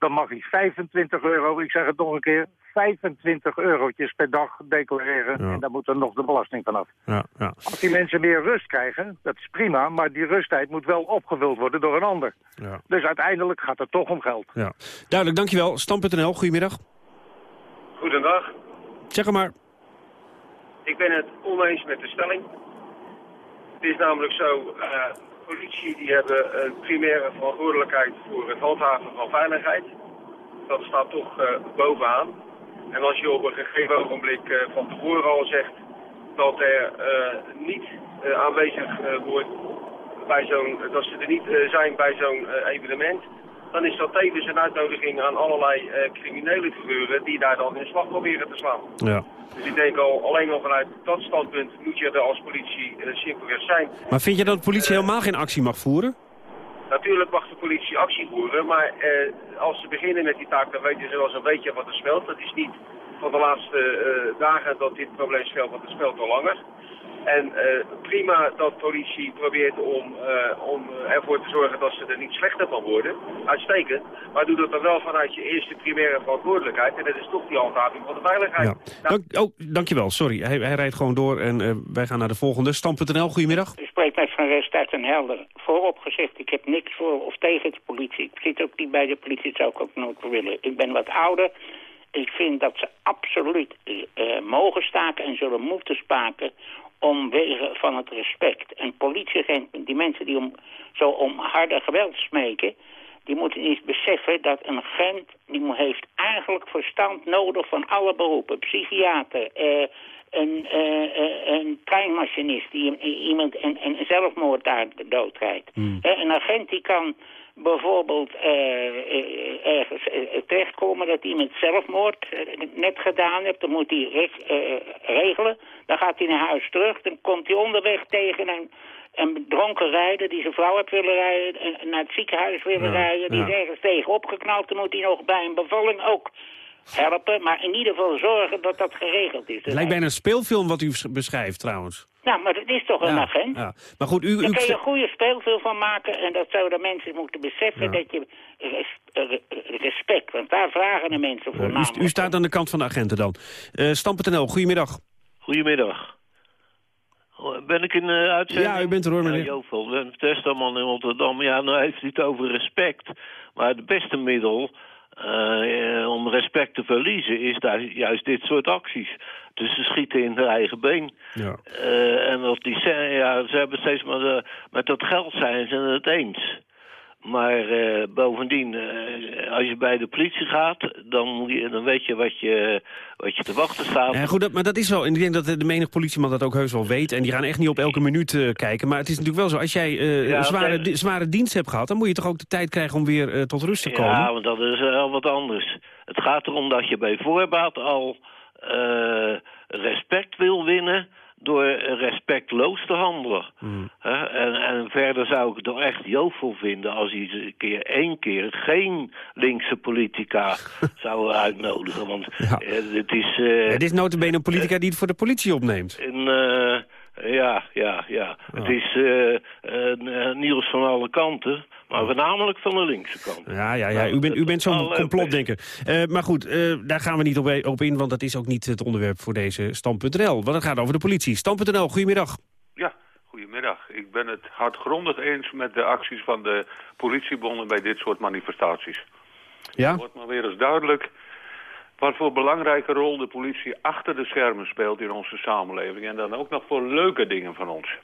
dan mag hij 25 euro, ik zeg het nog een keer, 25 eurotjes per dag declareren. En dan moet er nog de belasting vanaf. Ja, ja. Als die mensen meer rust krijgen, dat is prima, maar die rusttijd moet wel opgevuld worden door een ander. Ja. Dus uiteindelijk gaat het toch om geld. Ja. Duidelijk, dankjewel. Stam.nl, goedemiddag. Goedendag. Zeg maar. Ik ben het oneens met de stelling. Het is namelijk zo, uh, politie die hebben een primaire verantwoordelijkheid voor het handhaven van veiligheid. Dat staat toch uh, bovenaan. En als je op een gegeven ogenblik uh, van tevoren al zegt dat er uh, niet aanwezig wordt bij zo'n, dat ze er niet zijn bij zo'n evenement, dan is dat tevens een uitnodiging aan allerlei criminele figuren die daar dan in slag proberen te slaan. Ja. Dus ik denk al, alleen al vanuit dat standpunt moet je er als politie uh, simpelweg zijn. Maar vind je dat de politie uh, helemaal geen actie mag voeren? Natuurlijk mag de politie actie voeren, maar uh, als ze beginnen met die taak, dan weten ze wel zo'n beetje wat er speelt. Dat is niet van de laatste dagen dat dit probleem speelt, want het speelt al langer. En eh, prima dat politie probeert om, eh, om ervoor te zorgen dat ze er niet slechter van worden. Uitstekend. Maar doe dat dan wel vanuit je eerste primaire verantwoordelijkheid. En dat is toch die handhaving van de veiligheid. Ja. Dank, oh, dankjewel, sorry. Hij, hij rijdt gewoon door en eh, wij gaan naar de volgende. Stam.nl, goedemiddag. Ik spreek met Van Rest uit Den Helder. Voorop gezegd, ik heb niks voor of tegen de politie. Ik zit ook niet bij de politie, dat zou ik ook nooit willen. Ik ben wat ouder. Ik vind dat ze absoluut eh, mogen staken en zullen moeten spaken omwege van het respect. En politieagenten, die mensen die om, zo om harde geweld smeken... die moeten eens beseffen dat een agent... die heeft eigenlijk verstand nodig van alle beroepen. Psychiater, eh, een, eh, een treinmachinist die iemand een, een zelfmoord daar doodrijdt. Eh, een agent die kan bijvoorbeeld eh, eh, ergens eh, terechtkomen dat iemand zelfmoord eh, net gedaan heeft, dan moet hij eh, regelen. Dan gaat hij naar huis terug, dan komt hij onderweg tegen een, een dronken rijder die zijn vrouw heeft willen rijden, en naar het ziekenhuis willen Ja, rijden, die ja. is ergens tegen opgeknald, dan moet hij nog bij een bevalling ook helpen, maar in ieder geval zorgen dat dat geregeld is. Het lijkt bijna een speelfilm wat u beschrijft trouwens. Nou, maar dat is toch een Ja, agent? ja. Maar goed, u... Daar u kun je een goede speelfilm van maken en dat zouden mensen moeten beseffen dat je eh, respect, want daar vragen de mensen voor u, namelijk. u staat aan de kant van de agenten dan. Eh Stam.nl, goedemiddag. Goedemiddag. Ben ik in de uitzending? Ja, u bent er hoor, meneer. Ja, Jovel, ben Testerman in Rotterdam. Ja, nou heeft u het over respect. Maar het beste middel eh, om respect te verliezen is daar juist dit soort acties. Dus ze schieten in hun eigen been. Ja. Eh, en dat die, zijn- ja, ze hebben steeds maar, eh, met dat geld zijn ze het eens. Maar eh, bovendien, als je bij de politie gaat, dan, moet je, dan weet je wat, je wat je te wachten staat. Ja, goed, dat, maar dat is wel. En ik denk dat de, menig politieman dat ook heus wel weet. En die gaan echt niet op elke minuut kijken. Maar het is natuurlijk wel zo, als jij Ja, zware, di- zware dienst hebt gehad... dan moet je toch ook de tijd krijgen om weer tot rust te komen? Ja, want dat is wel wat anders. Het gaat erom dat je bij voorbaat al eh, respect wil winnen door respectloos te handelen. Hè? En, en verder zou ik het toch echt jovel vinden als hij eens een keer één keer geen linkse politica zou uitnodigen. Want eh, het is... eh, het is notabene een politica die het voor de politie opneemt. Ja, ja, ja. Het is eh, eh, nieuws van alle kanten, maar voornamelijk van de linkse kant. Ja, ja, ja. U bent, u bent zo'n complotdenker. Eh, maar goed, eh, daar gaan we niet op, op in, want dat is ook niet het onderwerp voor deze Stand.nl. Want het gaat over de politie. Stand.nl, goedemiddag. Ja, goedemiddag. Ik ben het hardgrondig eens met de acties van de politiebonden bij dit soort manifestaties. Ja? Het wordt maar weer eens duidelijk wat voor belangrijke rol de politie achter de schermen speelt in onze samenleving. En dan ook nog voor leuke dingen van ons.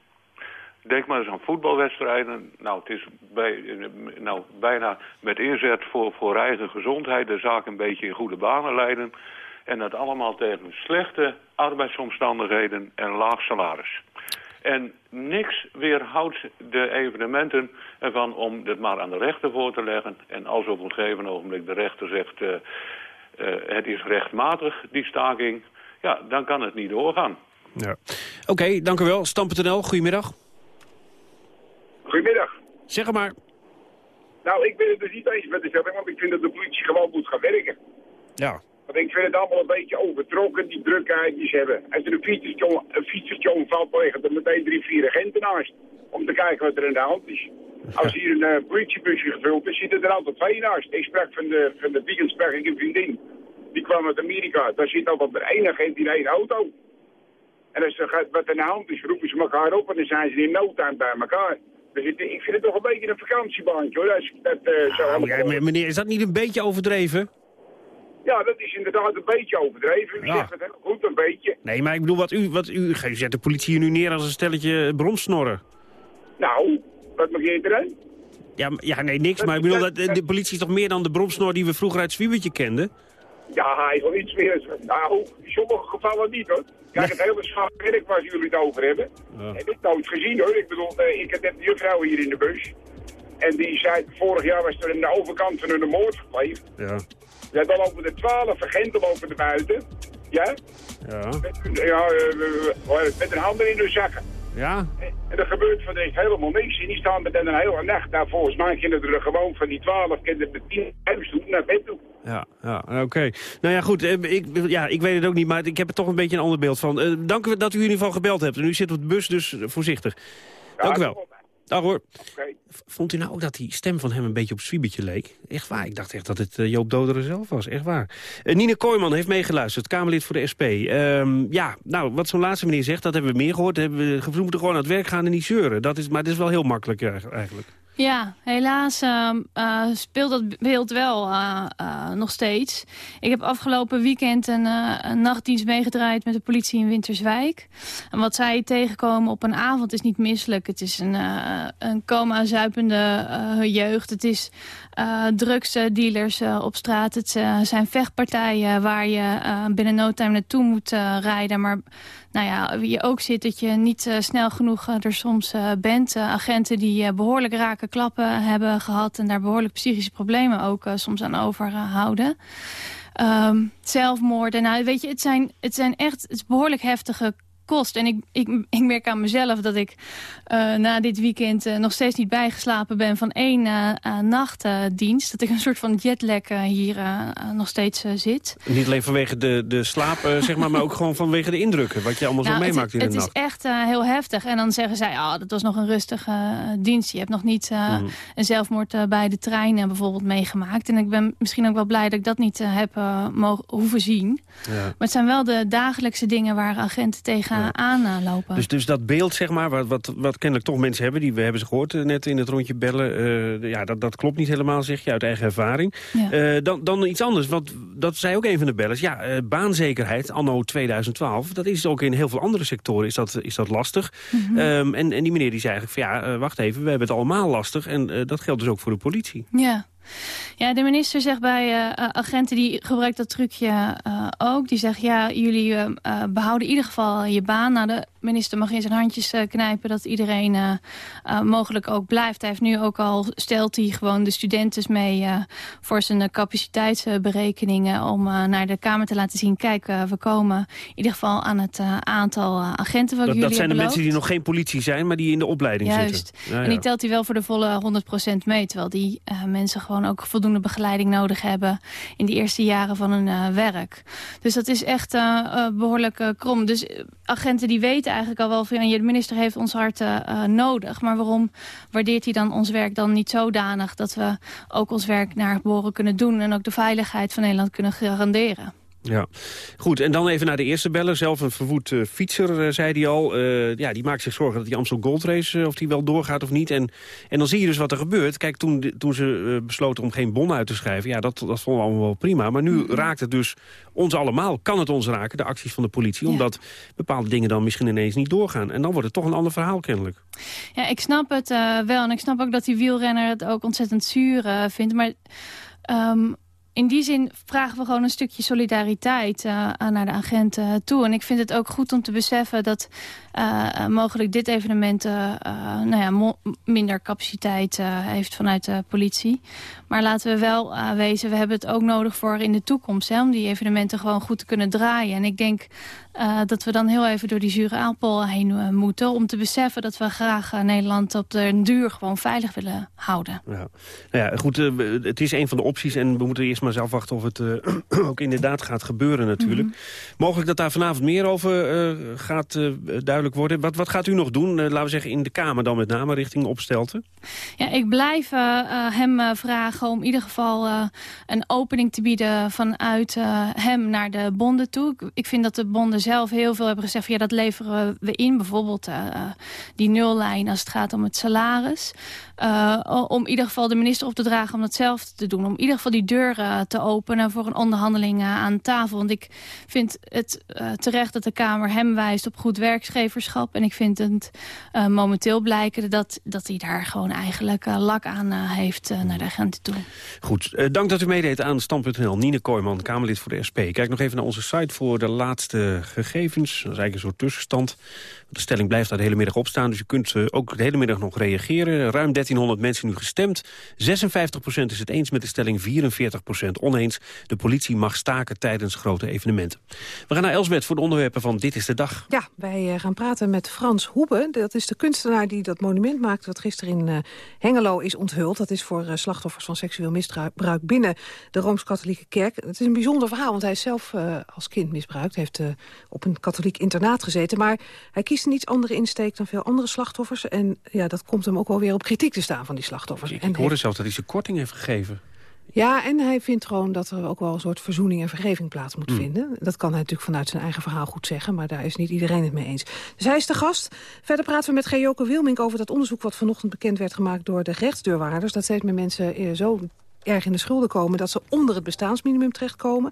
Denk maar eens aan voetbalwedstrijden. Nou, het is bij, nou, bijna met inzet voor, voor eigen gezondheid de zaak een beetje in goede banen leiden. En dat allemaal tegen slechte arbeidsomstandigheden en laag salaris. En niks weerhoudt de evenementen ervan om dit maar aan de rechter voor te leggen. En als op een gegeven ogenblik de rechter zegt... eh, het is rechtmatig, die staking... ja, dan kan het niet doorgaan. Ja. Oké, dank u wel. Stand.nl, goedemiddag. Goedemiddag. Zeg het maar. Nou, ik ben het dus niet eens met de stelling, want ik vind dat de politie gewoon moet gaan werken. Ja. Want ik vind het allemaal een beetje overtrokken, die drukheid die ze hebben. Als er een fietsertje, een fietsertje omvalt, liggen er meteen drie, vier agenten naast. Om te kijken wat er aan de hand is. Als hier een eh, politiebusje gevuld is, zitten er altijd twee naast. Ik sprak van de, van de sprak ik een vriendin. Die kwam uit Amerika. Daar zit altijd maar één agent in één auto. En als er gaat- wat er aan de hand is, roepen ze elkaar op en dan zijn ze in no time bij elkaar. Dus ik, ik vind het toch een beetje een vakantiebaantje hoor. Als ik dat, eh, zo Ah, ja, meneer, is dat niet een beetje overdreven? ja, dat is inderdaad een beetje overdreven. U Ja. zegt het heel goed, een beetje. Nee, maar ik bedoel, wat u, wat u, u zet de politie hier nu neer als een stelletje bromsnorren. Nou, wat mag je erin? Ja, ja, nee, niks. Maar ik bedoel, dat, de, de politie is toch meer dan de bromsnor die we vroeger uit Zwiebertje kenden? Ja, hij is wel iets meer. Nou, in sommige gevallen niet hoor. Kijk, het hele schaap werk waar jullie het over hebben, heb ik nooit gezien hoor. Ik bedoel, eh, ik heb net een juffrouw hier in de bus. En die zei, vorig jaar was er aan de overkant van een moord gepleegd. Ja. Ja, dan lopen er twaalf agenten lopen er buiten. Ja? Ja. Met, hun- ja, eh, eh, met hun handen in hun zakken. Ja? En er gebeurt van denk helemaal niks. En die staan met een hele nacht daar. Volgens mij kinderen er gewoon van die twaalf kinderen met tien huis naar bed toe. Ja, ja oké. Nou ja, goed. eh, Ik, ja, ik weet het ook niet, maar ik heb er toch een beetje een ander beeld van. Eh, dank u dat u in ieder geval gebeld hebt. En u zit op de bus, dus eh, voorzichtig. Dank u wel. Dag hoor. Vond u nou ook dat die stem van hem een beetje op Swiebertje leek? Echt waar. Ik dacht echt dat het eh, Joop Doderen zelf was. Echt waar. Eh, Nina Kooijman heeft meegeluisterd. Kamerlid voor de SP. Ehm, ja, nou, wat zo'n laatste meneer zegt, dat hebben we meer gehoord. Hebben we, we moeten gewoon aan het werk gaan en niet zeuren. Dat is, maar dat is wel heel makkelijk eh, eigenlijk. Ja, helaas ehm, eh, speelt dat beeld wel eh, eh, nog steeds. Ik heb afgelopen weekend een, nachtdienst meegedraaid met de politie in Winterswijk. En wat zij tegenkomen op een avond is niet misselijk. Het is een, een coma-zuipende jeugd. Het is eh drugsdealers eh, op straat. Het eh, zijn vechtpartijen waar je eh, binnen no time naartoe moet eh, rijden. Maar nou ja, je ook zit dat je niet eh, snel genoeg eh, er soms eh, bent. Eh, agenten die eh, behoorlijk rake klappen hebben gehad... en daar behoorlijk psychische problemen ook eh, soms aan overhouden. Ehm zelfmoorden, nou weet je, het zijn, het zijn echt het is behoorlijk heftige kost. En ik, ik, ik merk aan mezelf dat ik eh, na dit weekend eh, nog steeds niet bijgeslapen ben van één eh, nachtdienst. dat ik een soort van jetlag hier nog steeds zit. Niet alleen vanwege de, de slaap, zeg maar, maar ook gewoon vanwege de indrukken. Wat je allemaal zo Nou, meemaakt het, in de het nacht. is echt heel heftig. En dan zeggen zij, ah, dat was nog een rustige dienst. Je hebt nog niet Mhm. een zelfmoord bij de trein bijvoorbeeld meegemaakt. En ik ben misschien ook wel blij dat ik dat niet heb mogen, hoeven zien. Ja. Maar het zijn wel de dagelijkse dingen waar agenten tegenaan eh, lopen. Dus, dus dat beeld, zeg maar, wat, wat, wat kennelijk toch mensen hebben... die we hebben ze gehoord eh, net in het rondje bellen... eh, ja, dat, dat klopt niet helemaal, zeg je, uit eigen ervaring. Ja. Eh, dan, dan iets anders, want dat zei ook een van de bellers. Ja, eh, baanzekerheid, anno 2012, dat is ook in heel veel andere sectoren is dat, is dat lastig. Mhm. Ehm, en, en die meneer die zei eigenlijk van ja, eh, wacht even, we hebben het allemaal lastig. En eh, dat geldt dus ook voor de politie. Ja. Ja, de minister zegt bij eh, eh, agenten, die gebruikt dat trucje eh, ook. Die zegt, ja, jullie eh, eh, behouden in ieder geval je baan. Nou, de minister mag in zijn handjes eh, knijpen dat iedereen eh, eh, mogelijk ook blijft. Hij heeft nu ook al, stelt hij gewoon de studenten mee voor zijn capaciteitsberekeningen... om naar de Kamer te laten zien, kijk, we komen in ieder geval aan het aantal agenten... wat Dat, jullie dat zijn de mensen die nog geen politie zijn, maar die in de opleiding Juist. zitten. Ja, En die telt hij wel voor de volle 100% mee. Terwijl die mensen gewoon ook voldoende begeleiding nodig hebben... in de eerste jaren van hun werk. Dus dat is echt eh, eh, behoorlijk eh, krom. Dus agenten die weten eigenlijk al wel van... ja, de minister heeft ons hart eh, eh, nodig. Maar waarom waardeert hij dan ons werk dan niet zodanig... dat we ook ons werk naar behoren kunnen doen... en ook de veiligheid van Nederland kunnen garanderen? Ja, goed. En dan even naar de eerste beller. Zelf een verwoed eh, fietser, eh, zei hij al. Eh, ja, die maakt zich zorgen dat die Amstel Gold Race, of die wel doorgaat of niet. En, en dan zie je dus wat er gebeurt. Kijk, toen, toen ze besloten om geen bon uit te schrijven... ja, dat, dat vonden we allemaal wel prima. Maar nu raakt het dus ons allemaal. Kan het ons raken, de acties van de politie. Omdat bepaalde dingen dan misschien ineens niet doorgaan. En dan wordt het toch een ander verhaal kennelijk. Ja, ik snap het wel. En ik snap ook dat die wielrenner het ook ontzettend zuur vindt. Maar ehm, in die zin vragen we gewoon een stukje solidariteit aan naar de agenten toe. En ik vind het ook goed om te beseffen dat eh, eh, mogelijk dit evenement nou ja, minder capaciteit heeft vanuit de politie. Maar laten we wel wezen, we hebben het ook nodig voor in de toekomst. Hè, om die evenementen gewoon goed te kunnen draaien. En ik denk eh, dat we dan heel even door die zure appel heen eh, moeten. Om te beseffen dat we graag eh, Nederland op de duur gewoon veilig willen houden. Ja. Nou ja, goed, het is een van de opties en we moeten eerst maar eens afwachten of het ook inderdaad gaat gebeuren natuurlijk. Mogelijk dat daar vanavond meer over gaat duidelijk worden. Wat, wat gaat u nog doen, laten we zeggen in de Kamer dan met name, richting Opstelten? Ja, ik blijf hem vragen om in ieder geval een opening te bieden vanuit hem naar de bonden toe. Ik vind dat de bonden zelf heel veel hebben gezegd van ja, dat leveren we in. Bijvoorbeeld eh, eh, die nullijn als het gaat om het salaris. Eh, om in ieder geval de minister op te dragen om dat zelf te doen. Om in ieder geval die deur eh, te openen voor een onderhandeling eh, aan tafel. Want ik vind het terecht dat de Kamer hem wijst op goed werkgeverschap. En ik vind het momenteel blijken dat, dat hij daar gewoon eigenlijk lak aan heeft naar de agenten toe. Goed, dank dat u meedeed aan Stand.nl. Nine Kooijman, Kamerlid voor de SP. Kijk nog even naar onze site voor de laatste gegevens. Dat is eigenlijk een soort tussenstand. De stelling blijft daar de hele middag opstaan, dus je kunt uh, ook de hele middag nog reageren. Ruim 1300 mensen nu gestemd. 56% is het eens met de stelling, 44% oneens. De politie mag staken tijdens grote evenementen. We gaan naar Elsbeth voor de onderwerpen van Dit is de Dag. Ja, wij gaan praten met Frans Hoebe. Dat is de kunstenaar die dat monument maakte... dat gisteren in uh, Hengelo is onthuld. Dat is voor slachtoffers van seksueel misbruik binnen de Rooms-Katholieke Kerk. Het is een bijzonder verhaal, want hij is zelf als kind misbruikt. Hij heeft op een katholiek internaat gezeten. Maar hij kiest een iets andere insteek dan veel andere slachtoffers. En ja, dat komt hem ook wel weer op kritiek te staan van die slachtoffers. Ik, en ik hoorde zelfs dat hij ze korting heeft gegeven. Ja, en hij vindt gewoon dat er ook wel een soort verzoening en vergeving plaats moet mm. vinden. Dat kan hij natuurlijk vanuit zijn eigen verhaal goed zeggen, maar daar is niet iedereen het mee eens. Dus hij is de gast. Verder praten we met Gejoke Wilmink over dat onderzoek wat vanochtend bekend werd gemaakt door de rechtsdeurwaarders. Dat steeds meer mensen eh, zo erg in de schulden komen dat ze onder het bestaansminimum terechtkomen.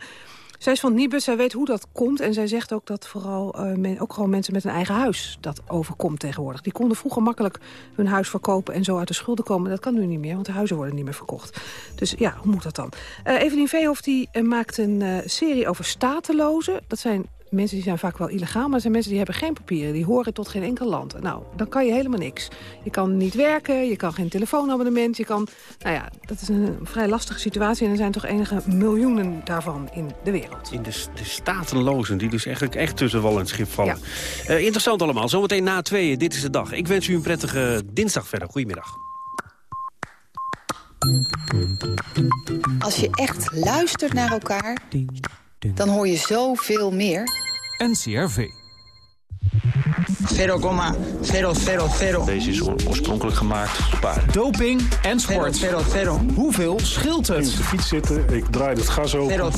Zij is van Nibus, zij weet hoe dat komt. En zij zegt ook dat vooral men, ook gewoon mensen met een eigen huis dat overkomt tegenwoordig. Die konden vroeger makkelijk hun huis verkopen en zo uit de schulden komen. Dat kan nu niet meer, want de huizen worden niet meer verkocht. Dus ja, hoe moet dat dan? Uh, Evelien Veehoff die, uh, maakt een serie over statelozen. Dat zijn mensen die zijn vaak wel illegaal, maar zijn mensen die hebben geen papieren. Die horen tot geen enkel land. Nou, dan kan je helemaal niks. Je kan niet werken, je kan geen telefoonabonnement, je kan... Nou ja, dat is een vrij lastige situatie en er zijn toch enige miljoenen daarvan in de wereld. In de, de statenlozen, die dus eigenlijk echt tussen wal en schip vallen. Ja. Uh, interessant allemaal. Zometeen na tweeën, dit is de dag. Ik wens u een prettige dinsdag verder. Goedemiddag. Als je echt luistert naar elkaar dan hoor je zoveel meer. NCRV. 0,000. Deze is oorspronkelijk gemaakt op paarden. Doping en sport. 000. Hoeveel scheelt het? Ik op de fiets zitten, ik draai het gas open. 000.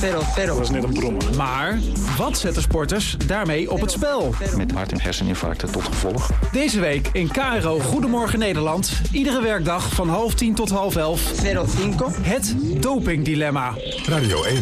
Dat was net een brommer. Maar wat zetten sporters daarmee op het spel? Met hart- en herseninfarcten tot gevolg. Deze week in KRO Goedemorgen Nederland. Iedere werkdag van half tien tot half elf. 05. Het dopingdilemma. Radio 1.